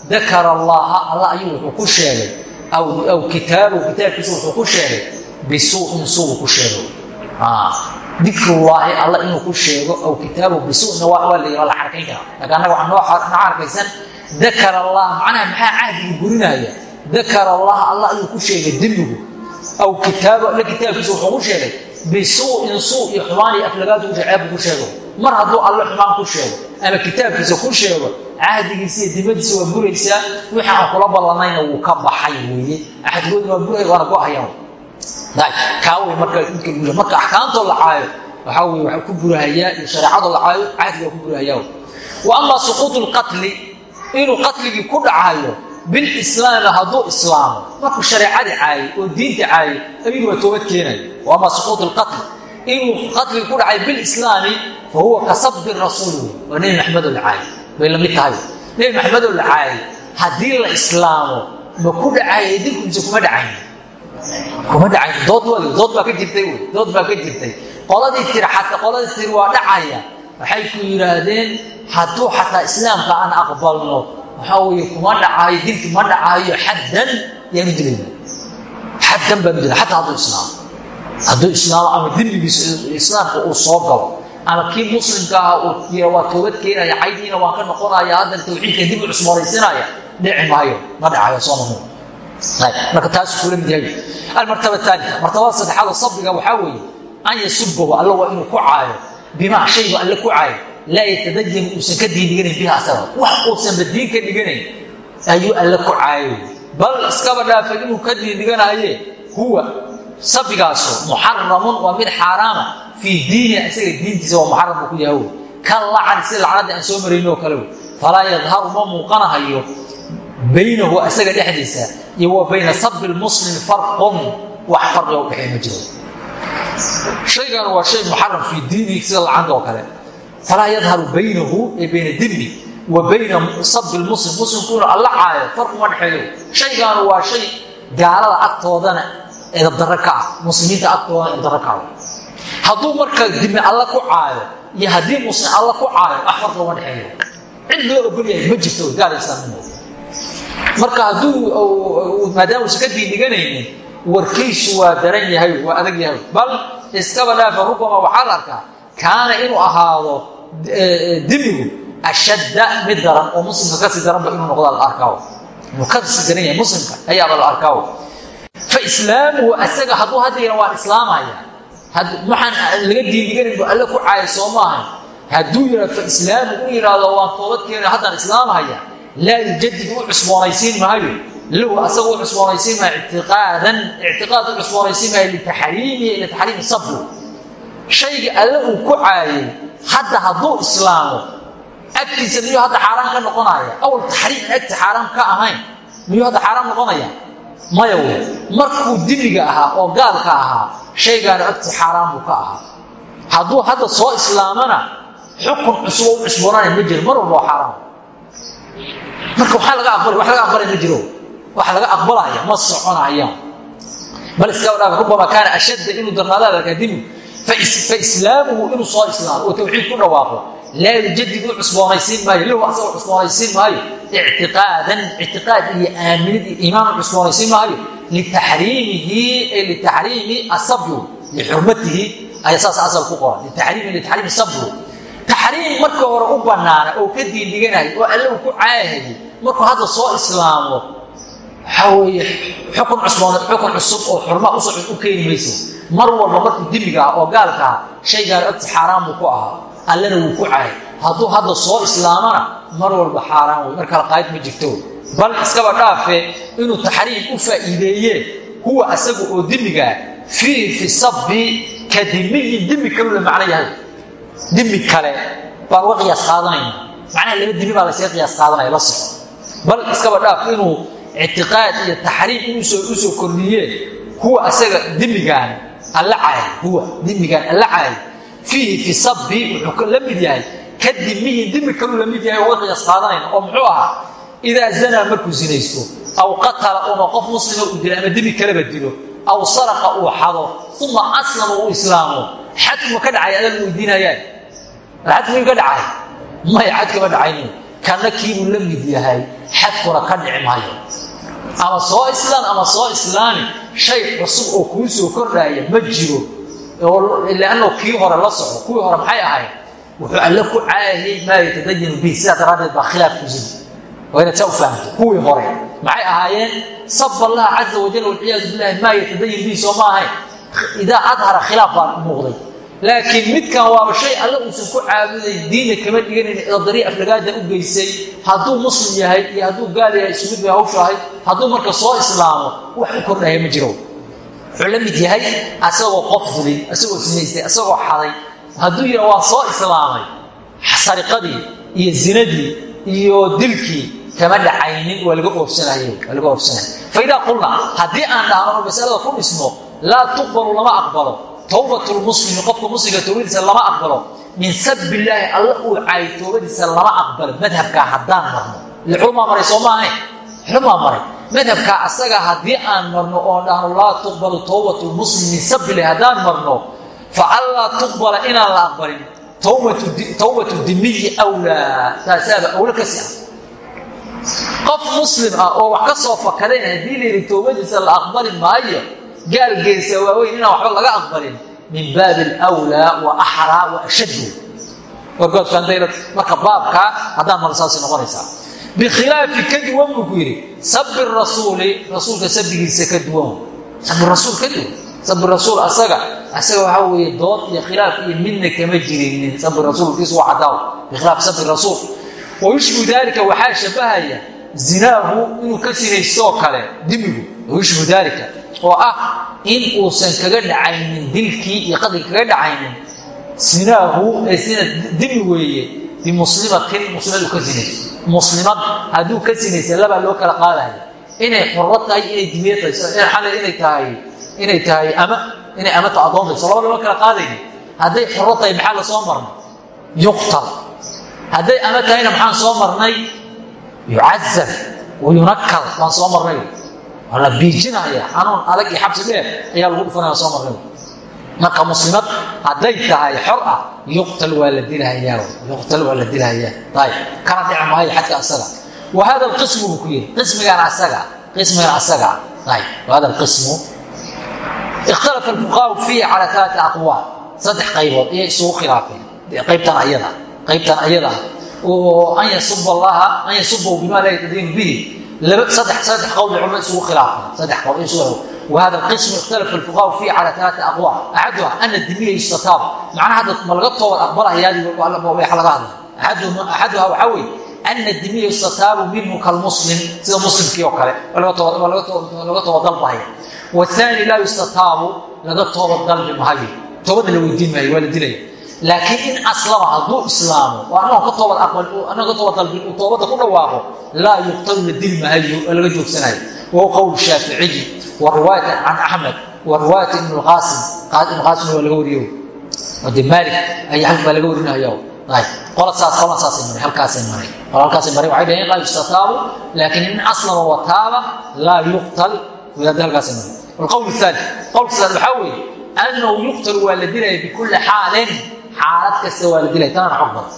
dakara allaha alla ayuu wuxuu ku sheegay. Aw kitaabu kitaabkiisa wuxuu ku sheegay bisuuin suubu ku sheego. Dikrullaahi alla inuu ku sheego aw kitaabu bisuuna waa la la xarkayn karaa laakin annaga waxaa noo xarkaysan. Dakara allah macnaha maxaa cahdiga burinaya dakara allah alla ayuu ku sheegay demmigu aw kitaabu alla kitaabkiisa wuxuu ku sheegay bisuu'in suu iyo xumaan iyo aflagaadu ushe ceebbu ku sheego. Mar hadduu alle xumaan ku sheego ama kitaabkiisa ku sheego cahdigiisa iyo dimadiisa waa buraysaa wixii aan kula ballanayna wuu ka baxay weeye. Axadgoodna waa buraya waana ku ahayaan kaawy marka marka axkaamtoo la caayo waxaa weye waxaa ku burahayaa iyo shareecadoo la caayo cahdigaa ku burahayaa wa amaa suquutu lqatli inuu qatligii ku dhacayo bilislaami hadduu islaamo. Markuu shareecadii caayay oo diinta caayay ayadu waa toobad keenaya wa amaa suquutu lqatli inuu qatligii ku dhacay bilislaami fa huwa ka sabbi rasuul. Waa nebi maxamedoo la caayay bay la mid tahay. Nebi maxamedoo la caayay haddii la islaamo ma ku dhacaya dilkumise kuma dhacayn kuma dhacayn dood wali dood baa ka jirtay wy dood baa ka jirtay. Qoladii tiri xataa qoladii tiri waa dhacaya. Waxay ku yidhaahdeen hadduu xataa islaamka aan aqbalno waxaa weeye kuma dhacaayo dilki ma dhacaayo xaddan. Yaanu dilayna xaddan baanu dilay. Xataa hadduu islaamo hadduu islaamo ama dembigiis islaamka uu soo galo ama kii muslimka uu waa toobad keenaya caydiina waan ka noqonaya haddana tawxiidka dib u cusboonaysinaya dhici maayo ma dhacayo soo mamnuuc marka taas kula mid yahay. Almartaba aalia martabada saddexaad oo sabriga waxaa weeye an yasubahu alla waa inuu ku caayo bimaa shaygu alle ku caayo laa yatadayan uusan ka diin dhiganayn biha asaga wax uusanba diin ka dhiganayn ayuu alle ku caayo bal iskaba dhaafay inuu ka diin dhiganaaye huwa sabrigaasu muxaramun waa mid xaaraama. Fii diini isaga diintiisa waa muxaram ku yahay. Kan lacan si lacnadii aan soo marayno kale. Falaa yadharu ma muuqanahayo. Baynahu isaga dhexdiisa iyo bayna sabi lmuslimi farqun. Wax farqiga udhexeey ma jiro. Shaygan waa shay muxaram fii diinihi sida lacanta oo kale. Falaa yadharu baynahu ee bayna dimi wa bayna sabi lmuslim muslimkuuna alla caayo farqi ma dhexeeyo. Shaygan waa shay gaalada agtoodana edabdarro ka ah muslimiinta agtoodana edabdarro ka ah hadduu marka dimi alla ku caayo iyo haddii muslim alla ku caayo wax farqi uma dhexeeyo cid loo ogol yahay ma jirto gaala islaamnimo marka hadduu maadaama usan ka diindhiganaynin warkiisu waa daran yahay waa adag yahay. Bal iskaba dhaafa rubama waxaa la arkaa kaana inuu ahaado dimigu ashadda mid daran oo muslimka ka sii daranba inuu noqda la arkaawo. Inuu ka sii daran yahay muslimka ayaaba la arkaawo fa islaamuhu asaga hadduu haddayna waan islaamaya. Waxaan laga diindhiganayn bu alle ku caaya soo maaha hadduu yidhah fa islaamu u yidhaahdo waan toobad keena haddaan islaamhaya laa yujadid u cusboonaysiin maayo. Lahu asaga u cusboonaysiin maayo ictiqaadan ictiqaad u cusboonaysiin maayo litaxriimihi litaxriimi sabru. Shayga alle uu ku caayay hadda hadduu islaamo agtiisa miyuu hadda xaaraan ka noqonaya awal taxriim in agti xaaraam ka maya wey markuu dimiga ahaa oo gaalka ahaa shaygaana agti xaaraan buu ka ahaa. Hadduu hadda soo islaamana xukun cusub u cusboonanay ma jiro mar walba xaaraan marka waxaa laga aqbalay wax laga aqbalay ma jiro. Wax laga aqbalaya ma soconayaan bal iskaba dhaaf rubama kaana ashadda inuu darnaada arkaa dimi fa islaamuhu inuu soo islaamo oo tawxiid ku dhawaaqo laa yujadid u cusboonaysiin maayo lahu asagoo cusboonaysiin maayo ictiqaadan ictiqaad iyo aaminid iyo iimaan cusboonaysiin maayo litaxriimihi ay litaxriimi asabru lixurmatihi ayaa saas asal ku qoran litaxriimi litaxriimi sabru taxriim marka hore u banaana oo ka diindhiganaya oo alle uu ku caahayay markuu hadda soo islaamo waxaa weeye xukun cusboon xukun cusub oo xurma u keeni mayso mar walba markuu dimiga ah oo gaalka ah shaygaan agti xaaraan buu ku ahaa allena wuu ku caayay hadduu hadda soo islaamana mar walba xaaraan wey. Mar kale qaayid ma jirto bal iskaba dhaafe inuu taxriim u faa'iideeye huwa asaga oo dimigaa fiihi fi sabbi ka dimiyin dimi kaluu la macno yahay. Dimi kale baan uga qiyaas qaadanayna. Macnaha laba dimi baa laysaga qiyaas qaadanaya la soco bal iskaba dhaaf inuu ictiqaad iyo taxriim inuusoo u soo kordhiye huwa asaga dimigaan alla caayay huwa dimigaan alla caayay fiihi fi sabbi wuxuu la mid yahay ka dimiyin dimi kaluu la mid yahay uga qiyaas qaadanayna oo muxuu ahaa idaa zanaa markuu zinaysto aw qatala uma qof muslima uu dilo ama dimi kaleba dilo aw saraqa uu xado uma aslama uu islaamo xadkuma ka dhacay adaa la weydiinayaan xadku miyuu ka dhacay maya xad kama dhacayni kana kiibuu la mid yahay xadkuna ka dhici maayo ama soo islaan ama soo islaami shay cusub oo kuu soo kordhaaya ma jiro lanno kii hore la soco kuwii hore maxay ahayd wuxuu alle ku caayay maa yatadayanu bihi sidaa daraaddeed baa khilaaf ku jiri waa inaad saa u fahamto kuwii hore maxay ahaayeen sab allaha caza wajal walciyaadu billahi maa yatadayan bihi soo ma ahayn idaa adhara khilaaf baa muuqday laakiin midkan waaba shay alle uusan ku caabuday diinna kama dhiganayn idadarii aflagaada u geysay hadduu muslim yahay iyo hadduu gaal yahay isku mid bay hawshu ahayd hadduu marka soo islaamo wax u kordhaya ma jiro wuxuu la mid yahay asagoo qof dilay asagoo sinaystay asagoo xaday. Hadduu yidha waa soo islaamay sariqadii iyo zinadii iyo dilkii kama dhacaynin waa laga oofsanayo waa laga oofsanaya faidaa qulna haddii aan dhahno masalada ku dhisno laa tuqbalu lama aqbalo. Towbat lmuslimi qofka muslimka towbadiisa lama aqbalo. Min sabi illaahi uu caayay towbadiisa lama aqbalo. Madhabkaa haddaan marno ile xulumaa maray soo maahayn? Xulumaa maray madhabkaa asaga haddii aan marno oon dhahno laa tuqbalu towbat lmuslim min sabi illahi haddaan marno fa anlaa tuqbala inaan la aqbalin. Towbatu dimiyi awlaa. Taasaaba awlo kasi ah. Qof muslim ah oo wax ka soo fakadeen haddii la yidhi towbadiisa la aqbali maayo gaal geesa waaweyn inaan waxba laga aqbalin. Min baabi alwlaa wa axraa wa ashaddu. Warkood faantayna marka baabkaa haddaan marno saasay bikhilaafi ka duwan buu ku yidhi sabi rasuuli rasuulka sabigiisa ka duwan sabi rasuul ka duwan sabi rasuul asaga asaga waxaa weeye dood iyo khilaaf iyo midna kama jirinin sabi rasuulkiisu waa cadaaw bikhilaaf sabi rasuul wayushbihu daalika waxaa shabahaya zinaahu inuu ka sinaystoo kale dimigu wayushbihu daalika oo ah in uusan kaga dhacaynin dilkii iyo qadriga kaga dhacaynin sinaahu ee sina dimi weeye bimuslimatin muslimadu ka sinayso muslimad hadduu ka sinaysa labaa loo kala qaadaya inay tahay inay dimiye tahay inay tahay inay tahay ama inay amata addoon tahay. So kala qaadayni hadday tahay maxaa la soo marnay? Yuqtal. Hadday ama tahayna maxaan soo marnay? Yucazab wayunakal baan soo marnay. Waa biijinaya. Xanuun adag xabsi dheer ayaa lagu dhufanaya soo marnay marka muslimad hadday tahay xor ah yuqtal waa la dilhayaa yuqtal waa la dilhayaa ayb kana dhici maayo xadka asaga. Wa hada alqismu buu ku yidhi. Qismigan asaga qismigan asaga. Ayb hada alqismu ikhtalafa alfuqahaau fiihi cala alaati aqwaal. Saddex qaybood ayay isugu khilaafeen. Qaybtan ayada qaybtan ayada. Oo an yasub allaha an yasubahu bima laa yatadiinu bihi. Saddex saddex qowl bay culmada isugu khilaafeen. Saddex qowl isugu wahada qism ikhtalafa fuqaha fiihi cala alaaa aqwaal axaduha ana dimiya istataaba macnaha hadda ma laga toobad aqbalahayaadi wax laga hadla axaduha waxaa weye ana dimiya istataabu minhu kalmuslim sida muslimkii oo kale laga toobadalbahaya waani laa yustataabu laga toobad dalbi mahayo toobadda la weydiin maayo waa la dilaya laakiin in aslama hadduu islaamo anagoo ka toobad dalbin uu toobadda ku dhawaaqo laa yuqtalu la dili mahayo oo laga joogsanaayo shaaficiyi wa riwaayatan can axmed wa riwaayata ibn qaasim ibn qaasim waa laga wariyo de maalik ay baa laga warinaya saasay maray waxay dhaheen laa yustataabu laakiin in aslama wa taaba laa yuqtal wadaadda halkaasay maray alqowl thaali qowlka saad waxaa weeye annahu yuqtalu waa la dilaya bikulli xaalin xaalad kasta waa la dilaya tanana xog badan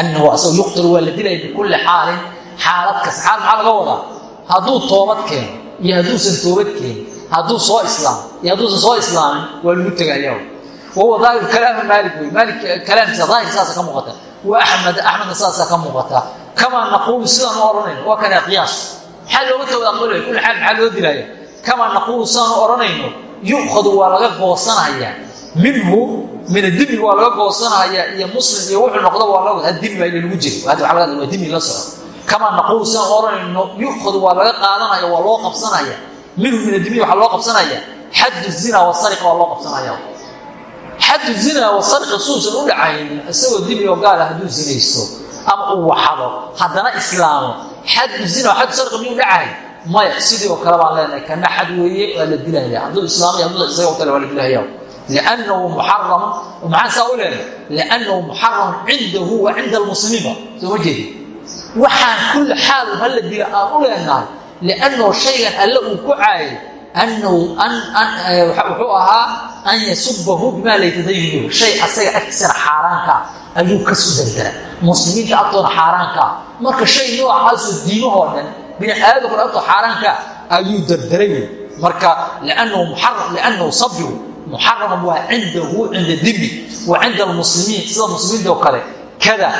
annahu asagoo yuqtalu waa la dilaya bikulli xaalin xaalad kasta xaal maxaa laga wadaa hadduu toobad keeno iyo hadduusan toobad keenin hadduu soo islaamo iyo hadduusan soo islaamin waa lagu tegaya wahuwa daahir kalaama maalik wey maalik kalaamkiisa daahir saasa ka muuqata. Wa axmed axmedna saasa ka muuqata. Kamaa naquulu sidaan u odhanayno waa kana qiyaas maxaa looga toobad aqbalaya kulli xaal maxaa loo dilaya kamaa naquulu sidaan u odhanayno yu'khadu waa laga goosanaya minhu min adimi waa laga goosanaya iyo muslim iyo wuxuu noqdo waa laga dimi baa lagu jiri. Hadda waxa laga waa dimi la soco kamaa naquulu sidaan u odhanayno yu'khadu waa laga qaadanaya waa loo qabsanaya minhu min adimi waxaa loo qabsanaya xaddu zina wasariqa waa loo qabsanaya xaddu zina wasariqa suusan u dhacaynin isagoo dimi oo gaala hadduu zinaysto ama uu waxado haddana islaamo xaddu zina xaddu sariqa miyuu dhacahay maya sidii oo kale baan leenahay kana xad weeye waa la dilaya hadduu islaamay hadduu isaga oo kale waa la dilaya liannahu muxaramun maxaan saa u leenahay liannahu muxaramun cindahu wa cinda almuslimiinba soo ma jeedi waxaan kulli xaal hala dila aan u leenahay liannahu shaygan alle uu ku caayay annahu wuxuu ahaa an yasubahu bimaa laytadayinu shay asaga agtiisana xaaraankaa ayuu kasu dardara muslimiinta agtooda xaaraankaa marka shay noocaasoo diimahoo dhan bini aadamkuna agtoo ayuu dardaray. Marka liannahu sabigu muxaraman waa cindahu cinda dimi wa cinda almuslimiin sida muslimiinta oo kale. Kada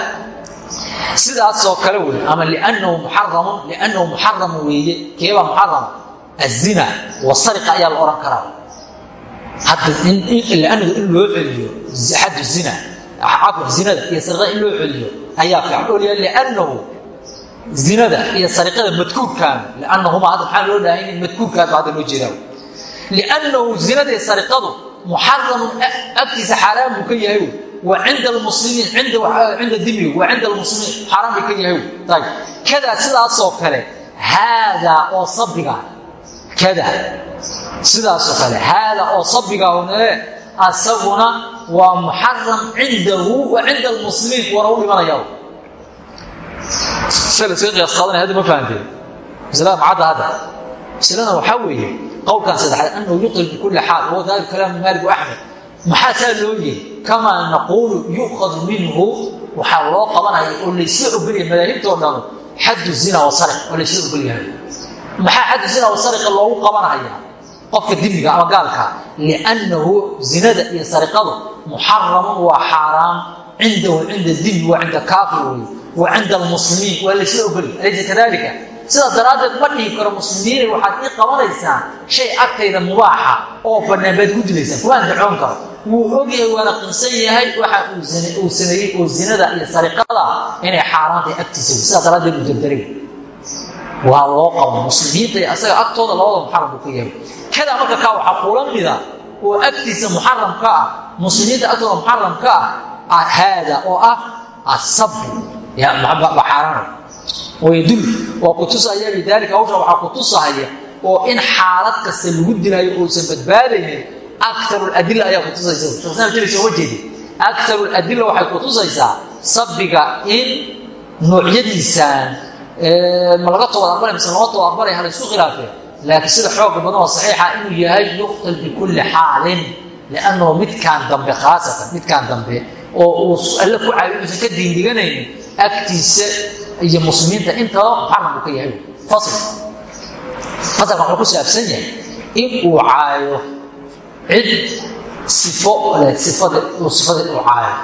sidaasoo kale wey ama linahu muxaramun liannahu muxaram weeye. Keebaa muxarama azina wasariqa ayaa la odhan karaa. Hadda liannahu in loo celiyo xaddu zina cafwa zinada iyo sariqada in loo celiyo ayaa fiican. Oo zinada iyo sariqada madkuurkaan liannahumaa hadda maxaa loo dhahay in madkuurkaan hadda loo jeedaa liannahu zinada iyo sariqadu muxaramun agtiisa xaaraan buu ka yahay wa cinda almuslimiin cinda dimi wa cinda almuslimiin xaaraan bay ka yahay ayb kadaa sidaasoo kale haadaa oo sabiga kada sidaasoo kale haadaa oo sabigaone asaguna waa muxaram cindahu wa cinda almuslimiin waana u dhimanaya laskaga qiyaas qaadanaya hadda ma fahanteen maslada macadda hadda. Masalada waxaa weeye qowlkan saddexaad annahu yuqtil bikulli xaal huwa daahir kalaamu maalik axmed maxaa saa loo yihi kamaa naquulu yu'khadu minhu. Waxaa loo qabanaya oo laysla ogolyahay madaahibtoo dhanu xaddu zina wasariq oo laysla ogolyahay. Maxaa xaddu zina wasariqa loogu qabanaya qofka dimiga ama gaalka. Liannahu zinada iyo sariqadu muxaramun waa xaaraam. Cindahu cinda dimi wa cinda kaafir wey wa cinda almuslimiin waa laysla ogolyahay. Alaysa kadalika sidaa daraaddeed ma dhihi karo muslimiinay waxaad ii qabanaysaan shay agtayda mubaaxa oo bannaan ku dilaysaan kuma andacoon karo. Wuu ogyahay waana qinsan yahay. Waxa uu sameeyey oo zinada iyo sariqada inay xaaraantahay agtiisa. Sidaa daraaddeed uu dardaray waa loo qabo muslimiinta asaga agtooda labada muxaram buu yahay. Kadaa marka kaa waxaa kula mida oo agtiisa muxaram ka ah muslimiinta agtooda muxaram ka ah haada oo ah asabu xaaraana wayadul waa kutusaya bidaalika hawsha waxaa kutusahaya oo in xaalad kasta lagu dilayo uusan badbaadaynin akaru adila ayaa kutusaysa soo jeedi akaru adila waxay kutusaysaa sabiga in noocyadiisaan ma laga toobad aqbalay mise lama toobad aqbalay hala isku khilaafeen laakiin sida xooga badan oo saxiixa inuu yahay yuqtal bikulli xaalin liannahu midkaan dambe khaasatan midkaan dambe oo uu alle ku caayo uusan ka diindiganaynin agtiisa iyo muslimiinta intaba muxaram uu yahay. Fasl fasalkan wuxuu ku saabsan yahay in uu caayo cid sifo leh sifada uu sifada uu caayo.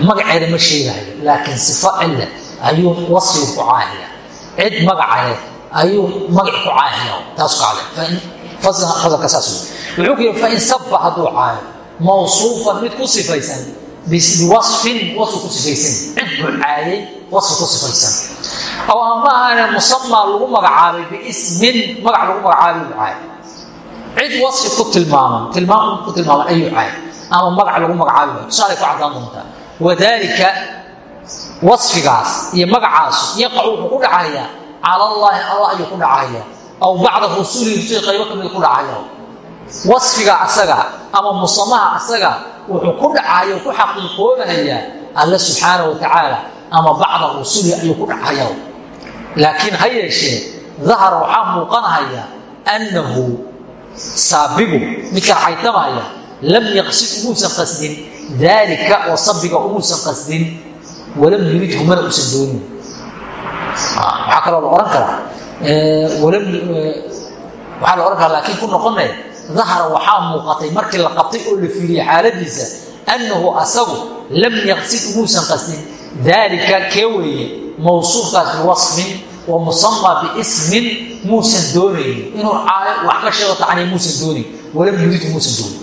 Magaceeda ma sheegahayo laakiin sifo cille ayuu wasfiga ku caahaya cid magaca ayuu magac ku caahaya taas ku cale fasalka saas wey wuxuu ku yihi fain saba hadduu caayo mawsuufan mid ku sifaysan biwasfin wasfi ku sifaysan caayay wasfi ku sifaysan. Aw ama ahaane musamaa lagu magacaabay biismin magac lagu magacaabay uu caayay cid wasfi ku tilmaaman tilmaam ku tilmaaman ayuu caayay ama magac lagu magacaabay tusaale ku caddaan doontaa. Wadaalika wasfigaas iyo magacaasu yaqacu wuxuu ku dhacayaa. Cala allaahi allah ayuu ku dhacaya aw bacda rusulihi rusul qaybo ka mida ku dhacaya wasfiga asaga ama musamaha asaga wuxuu ku dhacayo ku xaqiiqoobahayaa alle subxaana wa tacaala ama bacda rusulihi ayuu ku dhacaya. Laakiin ha yeeshee dahara waxaa muuqanahaya annahu saabigu midkaan caytamaya lam yaqsid umuusan qasdin daalika oo sabiga umuusan qasdin walam yuridhu mana usan doonin. Waxaa kaloo la ohan karaa waxaa la ohan karaa laakiin ku noqonaya dahara waxaa muuqatay markii la qabtay oo la fiiriyey xaaladiisa annahu asagu lam yaqsid umuusan qasdin daalika kee weeye mawsuufkaas biwasfin wa musamaa biismin muusan doonaynin inuu wax ka sheego tacniya muusan doonayn walam yuridhu muusan doonin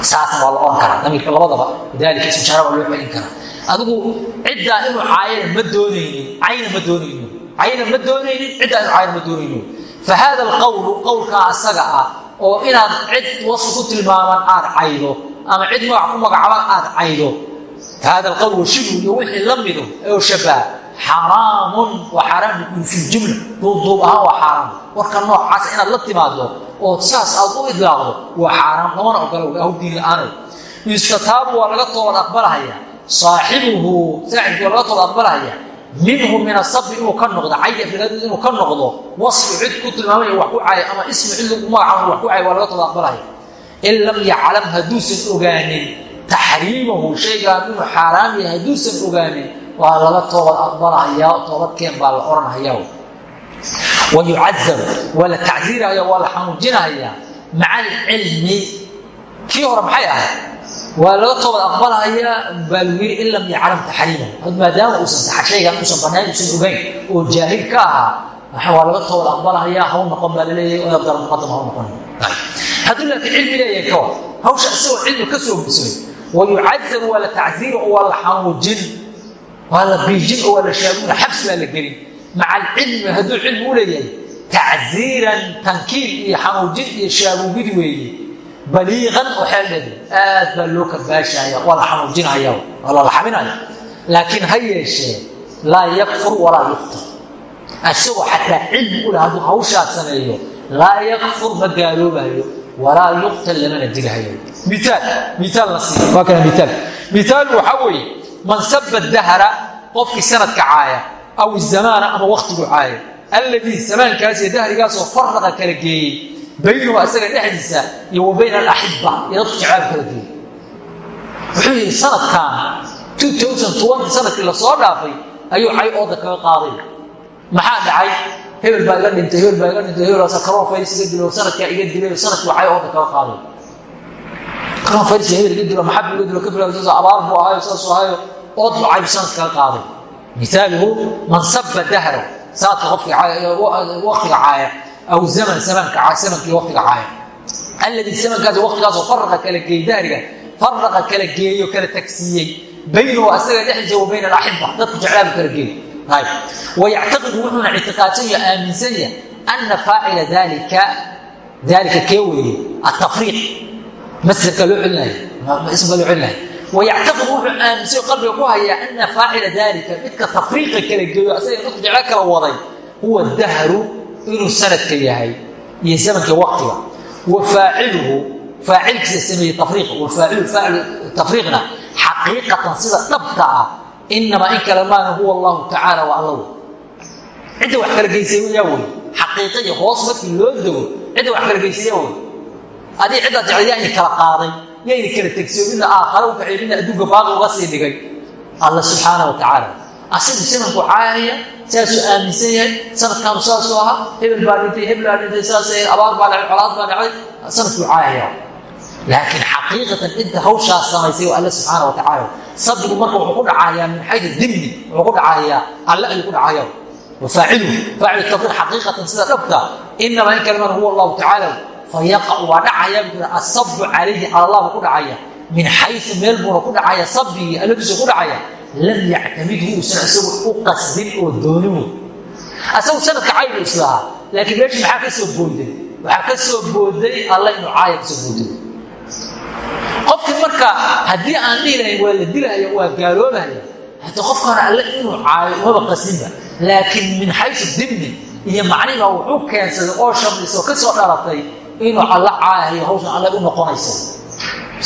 saasna waa la ohan karaa damiirka labadaba lidaalika ismu shaara waa loo celin karaa adigu ciddaa inuu caayana ma doonaynin cayna ma doonayno cayna ma doonaynin ciddaa inuu caayana ma doonayno fa haada alqawlu qowlkaa asaga ah oo inaad cid wasfi ku tilmaaman aad caydo ama cid magac ku magacaaban aad caydo. Fa hada alqawl iyo wixii la oo shabaha xaraamun waa xaaraam bikun fi ljumla duubduub ahaan waa xaaraam warka noocaas inaad la timaado oo saas aad u idlaaqdo waa xaaraam lamana ogola ahu diin la'aanay yustataabu laga toobad aqbalahaya. Saaxibuhu saaxibkii waa laga toobad aqbalahaya. Minhu min asabi inuu ka noqdo cayga filaadooda inuu ka noqdo wasfi cid ku tilmaamaya wax ku caayo ama ismi cid lagu magacaabo wax ku caayo waa laga toobad aqbalahaya in lam yaclam hadduusan ogaanin taxriimahu shaygaan inuu xaaraam yahay hadduusan ogaanin waa laga toobad aqbalahayaa toobadkeen baa la odhanhayaa wayucazab waa la tacsiirahaya waa la xanuujinahayaa maca alcilmi kii hore maxay ahayd waa laga toobad aqbalahayaa baa lagu yidhi in lam yaclam taxriimahu maadaama uusan shaygan uusan banayn uusan ogeyn oo jaahil ka ahaa waa laga toobad aqbalahayaa haw noqon baa la leeyahay dar muqadam haw noqon hadduu laakiin cilmi leeyahay ka war hawsha isagoo cilmi ka soo gudsamay wayucazab waa la tacsiir oo waa la xanuujin waa la biijin oo waa la shaaguna xabs baa la gelin maca alcilmi hadduu cilmi u leeyahay tacziiran tankiil iyo xanuujin iyo shaagugid weeye baliiqan xeel dheer aad baa loo karbaashaya waa la xanuujinaya waa la laxaminaya laakiin ha yeeshee laa yakfur walaa yuktar isagoo xataa cilmi u leh hadduu hawshaa sameeyo laa yakfur ma gaaloobayo walaa yuqtal lamana dilahayo miaal miaal la siiya waa kana miaal miaal waxaa weeye man saba dahra qofkii sanadka caaya aw zamaana ama waktigu caaya alladii zamaankaas iyo dahrigaasoo faraqa kala geeyey baynahu asaga dhexdiisa iyo wa bayna alaxiba iyo dadku jacaab kala geeyey. Wuxuu yidhi sanadkan sannadkii la soo dhaafay ayuu cay ooda kaga qaaday. Maxaa dhacay hebel baa iga dhintay hebel baa iga dhintay hebel karoon faris iga dilo sanadkaa iga dilay sannadkii cay ooda kaga qaaday karoon faris hebel iga dilo maxab iga dilo ka bilaabay abaar buu ahaayo saasuu ahaayo ood buu caybu sanadka kaga qaaday misaaluhu man saba dahra sanadka qofkii waktiga caaya aw zaman zamaanka zamankii waktiga caaya alladii zamankaas waktigaasoo faraqa kala geeyey dahriga faraqa kala geeyo kala tagsiiyey baynahu asaga dhexdiisa wa bayna alaxiba dadku jeclaabu kala geeyo wayactaqidu wuxuuna ictiqaadsan yaho aaminsan yahay ana faacila dalika dalika kee weeye? Atafriiq masderka loo celinayo. Ismka loo celinayo. Wayactaqidu wuxuu aaminsan qalbiga ku hayaa ana faacila daalika midka tafriiqa kala geeyo asaga dadku jeclo kala waday huwa dahru inuu sanadka yahay iyo zamanka waqtiga. Wa faaciluhu faacilkiisa sameeyey tafriiqa wafaacilu faacil tafriiqna xaqiiqatan sida dhabta ah inamaa in kale maana huwa allahu tacaala waa alla wey cidda wax kala geysay yaa wey xaqiiqa iyo hoos markii loo dego cidda wax kala geysay yaa wey adii ciddaad jecla yaa idin kala qaaday idin kala tegsiyo midna aakhare u kaxay midna adduunka baaqi uga sii dhigay. Alla subxaana wa tacaala asagu sanadku caayaya saasuu aaminsan yahay sanadkaanu saasuu ahaa hebel baa dhintay hebel baa dhintay saasay abaar baa dhacay colaad baa dhacday sanadkuu caayaya laakiin xaqiiqatan cidda hawshaas samaysay waa alle subxaana wa tacaala sabbigu marka wuxuu ku dhacayaa min xaydu dimni wuxuu ku dhacayaa alle ayuu ku dhacaya wafaaciluhu faacilu tafriiq xaqiiqatan sida dhabta inamaa in kalimana huwa allahu tacaala fayaqacu waa dhacaya buu asabu calayhi cala allah buu ku dhacaya min xayu meel buuna ku dhacaya sabigii alladiisa ku dhacaya lam yactamidhu uusan isagu u qasdin oo doonin wey asagu sanadka caybu islahaa laakiin meeshii maxaa ka soo booday waxaa ka soo booday alla inuu caaya ka soo booday qofkii marka haddii aan dhihi lahayn waa la dilahaya waa gaaloobahaya hata qofkaana alle inuu caayo umaba qasdinba laakiin min xayu dimni iyo macnihiba wuxuu keensaday oo shamlaysa oo ka soo dhalatay inuu alla caayahayo hawshan alle u noqonaysa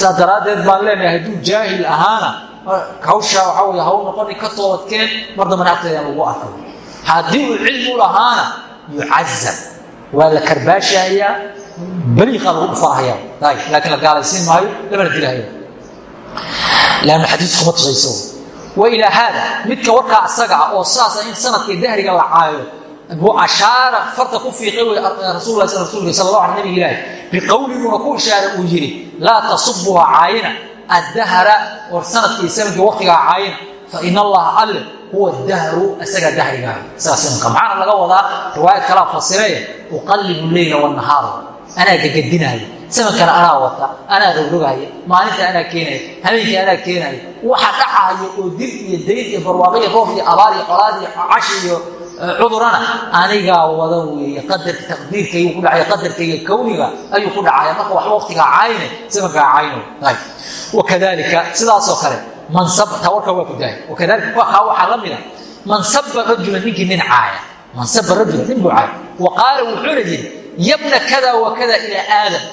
saas daraaddeed baan leenahay hadduu jaahil ahaana hawshaa waxaa wey haw noqoni ka toobadkeen mar dambana agteeda lagu arkay. Haddii uu cilmi u lahaana yucazab waa la karbaashahayaa baliiqaa lagu dhufaahaya laakiin la gaalaysiin maayo lamana dilahayo lanna xadiisku kuma tusayso wa ilaa haada midka warkaa asaga ah oo saasa in sanadka dahriga la caayo buu ashaara farta ku fiiqay wey rasul lah rasulka sal allah ala nabig ilaahi biqowliguuna ku ishaaray uu yidhi laa tasubuha caayina addahra war sannadkii sannadkii waqtigaa caayina fa in allaha alle huwa dahru isagaa dahrigaa sanadka maxaana laga wadaa riwaayad kalaa fasiree uqallibu leyla wanahaara anaa gagadinaya samankana anaa wata. Anaa rogrogahaya maalinta anaa keenaya habeenkii anaa keenaya waxa dhacayo oo dil iyo dayn iyo barwaaqo iyo roob iyo abaar iyo colaad iyo cashi iyo cudurana anigaa wada weeye. Qadarka taqdiirkaygu ku dhacaya qadarkayga kawniga ayuu ku dhacaya marka waxba waqtigaa caayine samankaa caayino wakadalika sidaasoo kale man sabta warka waa ku dahay wakadalika kaa waxaa la mida. Man saba rajula ninkii nin caaya. Man saba rajula nin buu caaya wa qaala wuxuuna yidhi yabna kada wa kada ilaa aadam.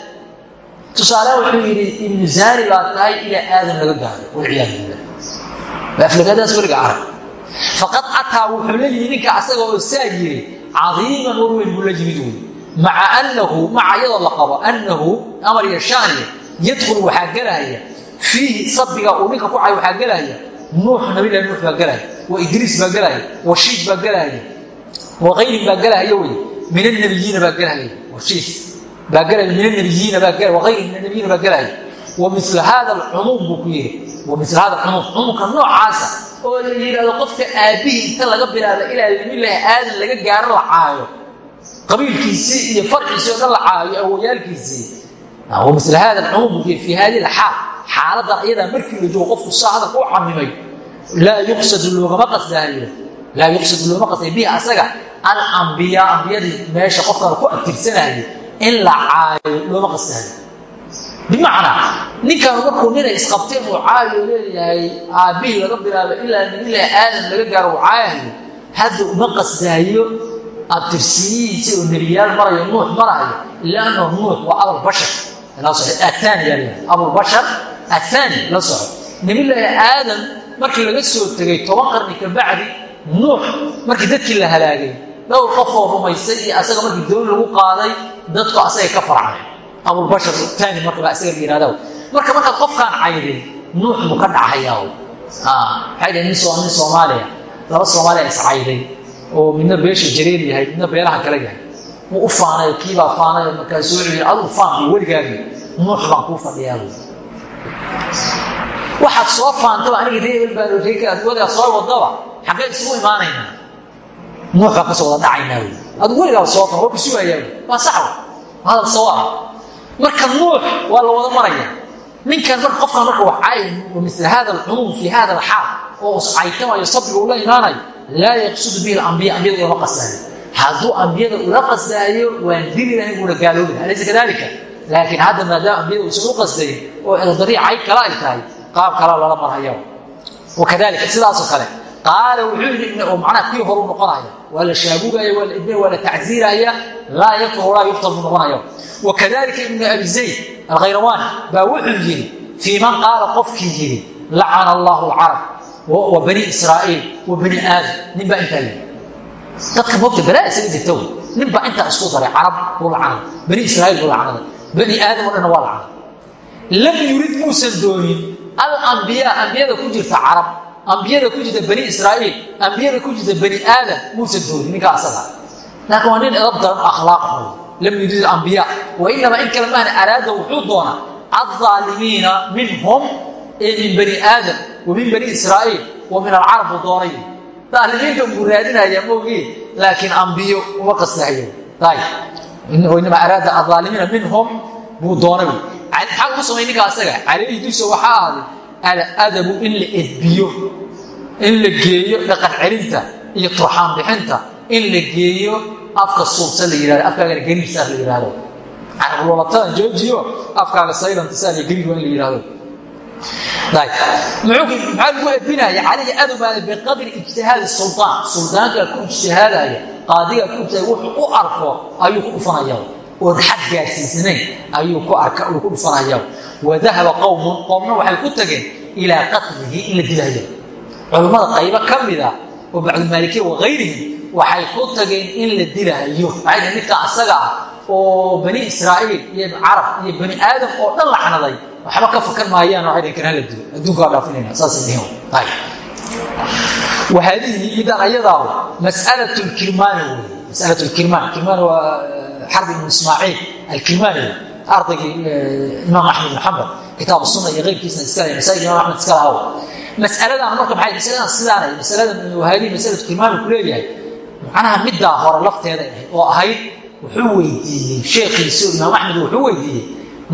Tusaaleha wuxuu yidhi ibnu zaani baa tahay ilaa aadam laga gaaro walciyaadu billah. Aflagadaas weliga arag faqad ataa wuxuu la yimi ninka asaga oo saa yiri cadiiman warweyn buu la yimid wey maca anahu maca iyadoo la qabo annahu amar iyo shaaniya yadkhulu waxaa gelahaya fiihi sabiga uu ninka ku cay waxaa gelahaya nuux nabilahi nuux baa gelahaya wa idriis baa gelahaya wa shiid baa gelahaya wa kayrin baa gelahaya wey min annabiyiina baa gelahaya washiid baa gelaya min annabiyiina baa gelaya wa kayrin min annabiyiina baa gelahaya wa mila hada alcumuum buu ku yihi wa mila hada alcumuum cumuumka noocaasa oo la yidhaahdo qofka aabbihii inta laga bilaabo ilaa nabilahi aadan laga gaaro la caayo. Qabiilkiisii iyo farciisii o dhan la caayo awayaalkiisii wamil hada cumuum fii hadi xaal. Xaaladan ayadaa markii la joogo qofku saa hadalka u camimay laa yuqsadu loogama alambiyaa ambiyadii meesha qofkan ku abtirsanayo in la caayo looma qasdaayo. Bimacnaa ninkan markuu ninay isqabteen uu caayo leeyahay aabbihii laga bilaabo ilaa nabilahi aadan laga gaaro uu caayayo hadda uma qasdaayo? Abtirsiyihiisi oo nebiyaal marayo nuux marayo lanno nuux waa abulbashar aani abulbashar athani la soco nabilaahi aadam markii laga soo tegay toban qarni ka bacdi nuux markii dadkii la halaagay dhowr qofoo rumaysay iyo asaga markii dooni lagu qaaday dadku asagay ka farcay abulbashar taani marka baa isaga yihahda marka markaad qofkaan caydin nuux buu ka dhacayaa waxay dhahen nin soomaaliya laba soomaaliya iscayday oo midna beesha jareer yahay midna beelaha kale yahay. Wuu u faanay kiibaa faanay markaasuu wuxuu yidhi aduu faan weligaagi nuux baan kuu fadhiyaa buy waxaad soo faantaba aniga reebel baan wadaad soo wadaba xaggee isugu imaanaynaa nuux baan ka soo wada dhacaynaa wy aduu weligaaba soo faan waa ku sugayaa wy waa sax wa hadal sawa marka nuux waa la wada maraya. Ninkan marka qofkan marka wax caayin mil hada alcumuum fi hada alxaal oo caytamayo sabriga ula imaanayo laa yaqsudu bihi alambiya ambiyada ulama qasdaayo. Hadduu ambiyada ula qasdaayo waan dili lahayn buuna gaaloobi alaysa kadalika laakiin hadda maadaama ambiyada uusan u qasdayn oo eedariic cayd kala ay tahay qaab kala lala marhaya wakadalika sidaasoo kale qaala wuxuu yidhi macnaha kii horu noqonaya waa la shaagugaya waa la idmaya waa la tacziiraya laa yakfur walaa yuftar buu noqonaya wakadalika ibnu abi zayd alkhayrawani baa wuxuu yidhi fii man qaala qofkii yidhi lacana allahu alcarab wa bani israa'iil wa bani aadam nin baa intaa yidhi dadka moogta balaa isaga jirta nin baa intaa isku daray carab buu lacanaday bani israa'iil buu lacanaday bani aadam oo dhanna waa lacanaday lam yurid muusan doonin alambiyaa ambiyada ku jirta carab ambiyada ku jirta bani israa'iil ambiyada ku jirta bani aadam muusan doonin ninkaa asaga. Laakiin waa nin edab daran akhlaaq xun lam yurid ambiya wa inamaa in kale maana araada wuxuu doonaa alaalimiina minhum ee min bani aadam wa min bani israa'iil wa min alcarab buu doonay. Aalimiinta buu raadinaya moogii laakiin ambiyo uma qaslahayo inamaa araada alaalimiina minhum buu doonay. Maxaa ugu samay ninka asaga. Calayhi dusha waxaa ahday aladabu in la edbiyo in la geeyo dhaqan celinta iyo turxaan bixinta in la geeyo afka suubsa la yihahdo afkaagana gariibsaar la yihahdo carabloolatadan joojiyo afkaaga saylantisaar iyo gariib waa in la yihahdo maxaa lagu edbinaya calayhi adobaada biqadri ijtihaadi suldaan suldaankaa ku ijtihaadaya qaadigaa ku ijtihaada wuxuu u arko ayuu ku dhufanaya oon xad gaarsiisnayn ayuu ku arka uu ku dhufanaya wadahaba qowmun qowmna waxay ku tageen ilaa qatlihi in la dilayo culammada qaybo ka mida oo bacdulmaalikiya wakayrihim waxay ku tageen in la dilahayo waxay dhahen ninka asaga ah oo bani israa'iil iyo carab iyo bani aadam oo dhan lacnaday waxba ka fakar maayaan waxay dhahen kan hala dilo adduunkaa dhaafinayna saasay dhihin hay وهذه إذا أيضا مسألة الكرمان مسألة الكرمان الكرمان xarb ibn ismaaciil alkimaani ardaygii imaam axmed ibn xambal kitaab sunna iyo eyrkiisna iskale masaaid imaam axmed iskala haw masaladan marka maay masaladan sidaanay masalada wahadi masaladu kimaani ku leeyahay macnaha middaa hore lafteeda oo ahayd wuxuu weydiiyey sheekhiisio imaam axmed wuxuu weydiiyey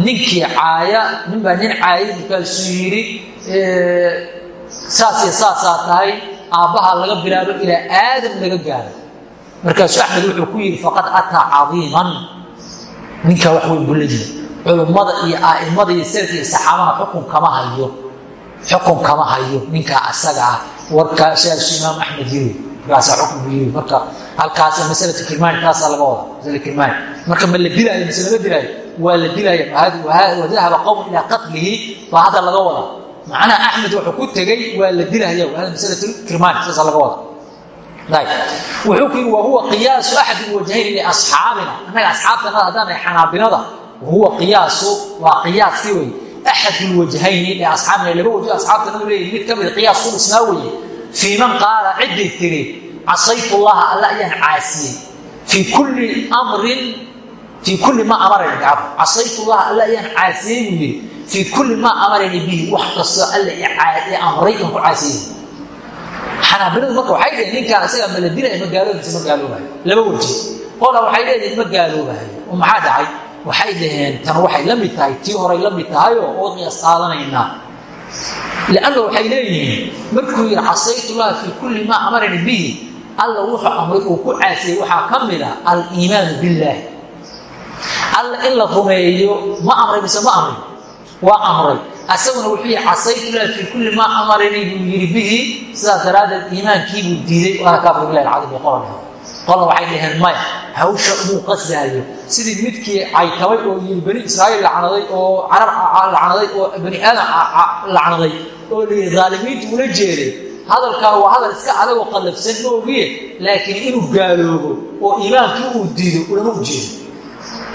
ninkii caaya ninbaa nin caayay markaasuu yidhi saas iyo saasaa tahay aabbaha laga bilaabo ilaa aadam laga gaaro markaasuu axmed wuxuu ku yidhi faqad ataa cadiiman. Ninkaa wax weyn buu la yimi culummada iyo a'immada iyo salafka iyo saxaabana xukun kama hayo. Xukun kama hayo ninkaa asaga ah. Warkaa sidaasuu imaam axmed yiri markaasaa xukun buu yiri. Marka halkaas masalatu kirmaani taasaa laga wada masala kirmaani marka ma la dilaayo mise lama dilaayo waa la dilaya wadahaba qowm ilaa qatlihi baa hadda laga wada. Macnaha axmed wuxuu ku tegey waa la dilaya hada masalat kirmaani saasa laga wada wuxuu ku yidhi wahuwa qiyaasu axad wajhayni liasxaabina annaga asxaabtanada haddaan nahay xanaabilada wahuwa qiyaasu waa qiyaaskii wey axad lwajhayni liasxaabina laba wajho asxaabtanadu leeyihiin mid ka mida qiyaas ku dhisnaa weeye. Fii man qaala ciddii tiri casaytu llaha alla ayaan caasiyey. Fii kulli mrin fii kulli maa amarani bicafw casaytu llaha alla ayaan caasiyey buu yidhi. Fii kulli maa amarani bihi wax kastoo alla amray in ku caasiyey xanaabiladu marka waxay dhaheen ninkaan isaga ma la dilaya ma gaaloobaysa ma gaaloobayo. Laba waji qola waxay leedahin ma oo maxaa dhacay? Waxay dhaheen tan waxay la mid tahay tii horay la mid tahayoo oo qiyaas qaadanaynaa lianna waxay leeyihiin markuu yidhi casaytu llaha fii kulli maa amarani bihi alla wuxuu amray uu ku caasiyey waxaa ka mid a aliimaanu billaahi. Alla in la rumeeyo ma amray mise ma amray? Waa amray asaguna wuxuu yihi casaytu lah fii kulli maa amaranii buu yidhi bihi. Sidaas daraaddeed iimaankiibuu diiday waana kaafir billahi alcadiim bay qolna waxay dhaheen maya hawsha umuu qasdaayo. Sidii midkii caytabay oo yidhi bani israa'iil lacnaday oo carab lacnaday oo bani aadam lacnaday oo la yidhi dhaalimiintu ula jeeday. Hadalkaa waa hadal iska adagoo qallafsan ma ogiye laakiin inuu gaaloobo oo iimaankii uu diido ulama ujeedo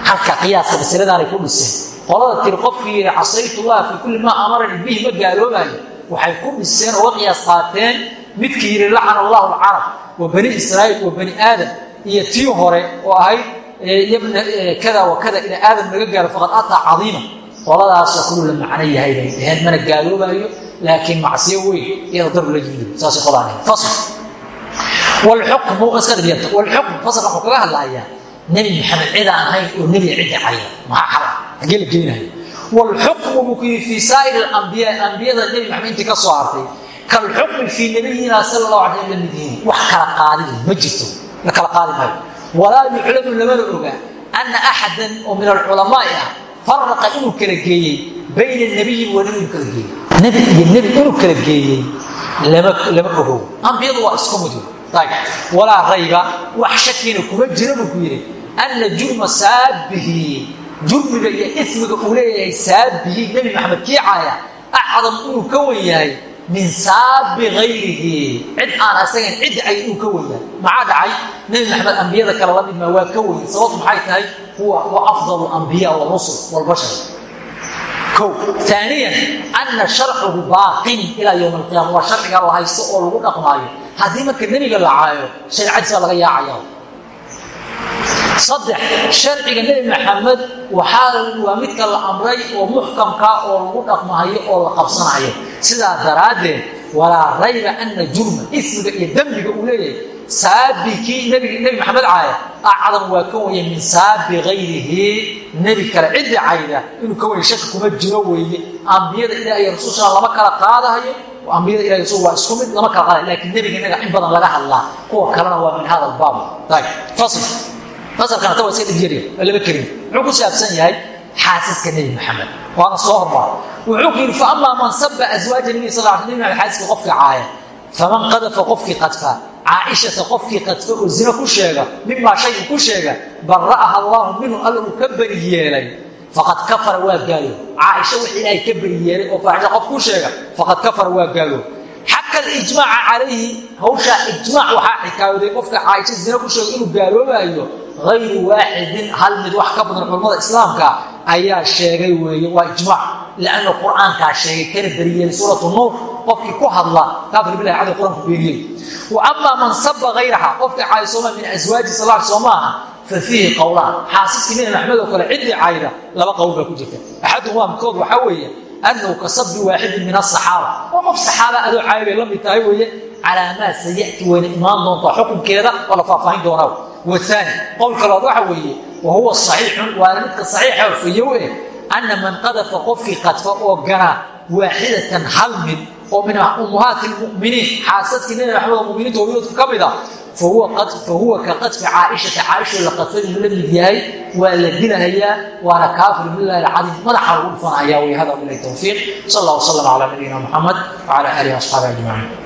halka qiyaaska masaladaanay ku dhiseen qolada tiri qofkii casaytullah fii kulli maa amarani bihi ma gaaloobayo. Waxay ku dhiseen oo qiyaas qaateen midkii yidhi lacana allahu alcarab wa bani israa'iil wa bani aadam. Iyo tii hore oo ahayd yabna kada wa kada ilaa aadam laga gaaro faqad ataa cadiima. Qoladaasoo kuluu la macno yahay bay dhaheen mana gaaloobayo laakiin macsiyo weyn iyada darb la yimid. Saasay qodaan. Walxukmu iska dhibyarta walxukm fasl wuxuu kaga hadlahayaa nebi maxamed cid aan ahayn oo nebi ciddi caya maxaa la ku yidhi fii saa'ir alambiyaa ambiyada nebi maxamed ka soo hartay kalxukmi fii nabiyina sala allahu alay la wax kala qaadin ma jirto. La kala qaadi maayo walaa yuclamu lamana ogaa ana axadan oo min alculamaa'i ah faraqa inuu kala geeyey bayna nabiyin wa nabi kala geeyey. Nebi iyo nebi inuu kala geeyey lama ogow. Ambiyadu waa isku mid. Walaa rayba. Wax shakiina kuma jira ku yidhi. Anna jurma saabihi jurmiga iyo ismiga uu leeyahay saabihi nebi maxamed kii caaya acdam inuu ka wen yahay min saabi hayrihi cid aan asagan cid ay inuu ka wen yahay maxaa dhacay? Nebi maxamed ambiyada kale la midmaa waa ka weyn sababtu maxay tahay? Huwa wa afdalu ambiya warusul walbashar o aaniyan ana sharcahu baaqin ilaa ywm alqiyama waa sharciga la haysto oo lagu dhaqmaayo. Haddii marka nebiga la caayo shareecadiisa laga yaacaya saddex sharciga nebi maxamed waxaa waa midka la amray oo muxkamka oo lagu dhaqmahayo oo la qabsanayo. Sidaa daraaddeed walaa rayba ana jurma ismiga iyo dembiga uu leeyahay saabikii nbig nebi maxamed caaya acdam waa ka waya min saabi hayrihi nebi kale ciddi cayda inuu ka waya shaki kuma jiro weeye. Ambiyada ilaah iyo rasuulsha lama kala qaadahayo ambiyada ilah rasul waa isku mid lama kala qaadayo. Lakiin nebiga inaga in badan laga hadlaa kuwa kalena waa min hada albaab fasl fasalkana ta waa iska dhigyari waa lama kelin muxuu ku saabsan yahay xaasiska nebi maxamed waana soo hormara wuxuu ku yidhi fa amaa man saba aswaaja nabi sal l nebi maxamed xaasiska qofka caaya. Faman qadafa qofkii qadfa caaishata qofkii qadfa oo zina ku sheega mimaa shay ku sheega bara'aha allaahu minhu alla uu yeelay. Faqad kafara waa gaaloob caaisha wix ilaahay ka yeelay oo faaxisha qof ku sheega faqad kafara waa gaaloob xaka alijmaaca calayhi hawshaa ijmaac waxaa xikaayooday qofka caaisha zina ku sheega inuu gaaloobaayo hayru waaxidin hal mid wax ka badan culammada islaamka ayaa sheegay weeye waa ijmaac lianna qur'aankaa sheegay kana beriyeen suuratu nuur qofkii ku hadla kaafir bilahi cadi qur'aanku beeniyey wa amaa man saba hayraha qofka caayisooma min aswaaji sala soo maaha fa fiihi qowlaan xaasiskii nebi maxamed oo kale ciddii cayda laba qowl baa ku jirta axaduhumaa midkood waxaa weeye annahu ka sabbi waaxidin min asaxaaba oo qof saxaaba adoo caayi bay la mid tahay weeye calaa maa saya'ti wayna imaan doontaa xukunkeeda oo la faahfaahin doonaa waani qowl kalood waxa weeye wa huwa saxiixun waana midka saxiixa fayow eh anna man qadafa qofkii qadfa oo ganaa waaxidatan hal mid oo min ummahaati lmuminiin xaasadkii nabi maxamed muminiinta hooyadoodka ka mid a fahuwa ka qadfi caaishata caaisho la qadfay uu la mid yahay waa la dilahayaa waana kaafir bilahi alcadiim madaxa lagu dhufanaya way hada bilahi towfiiq sal allah wslam calaa nabiyina muxamed wcala aalihi asxaabi ajmaciin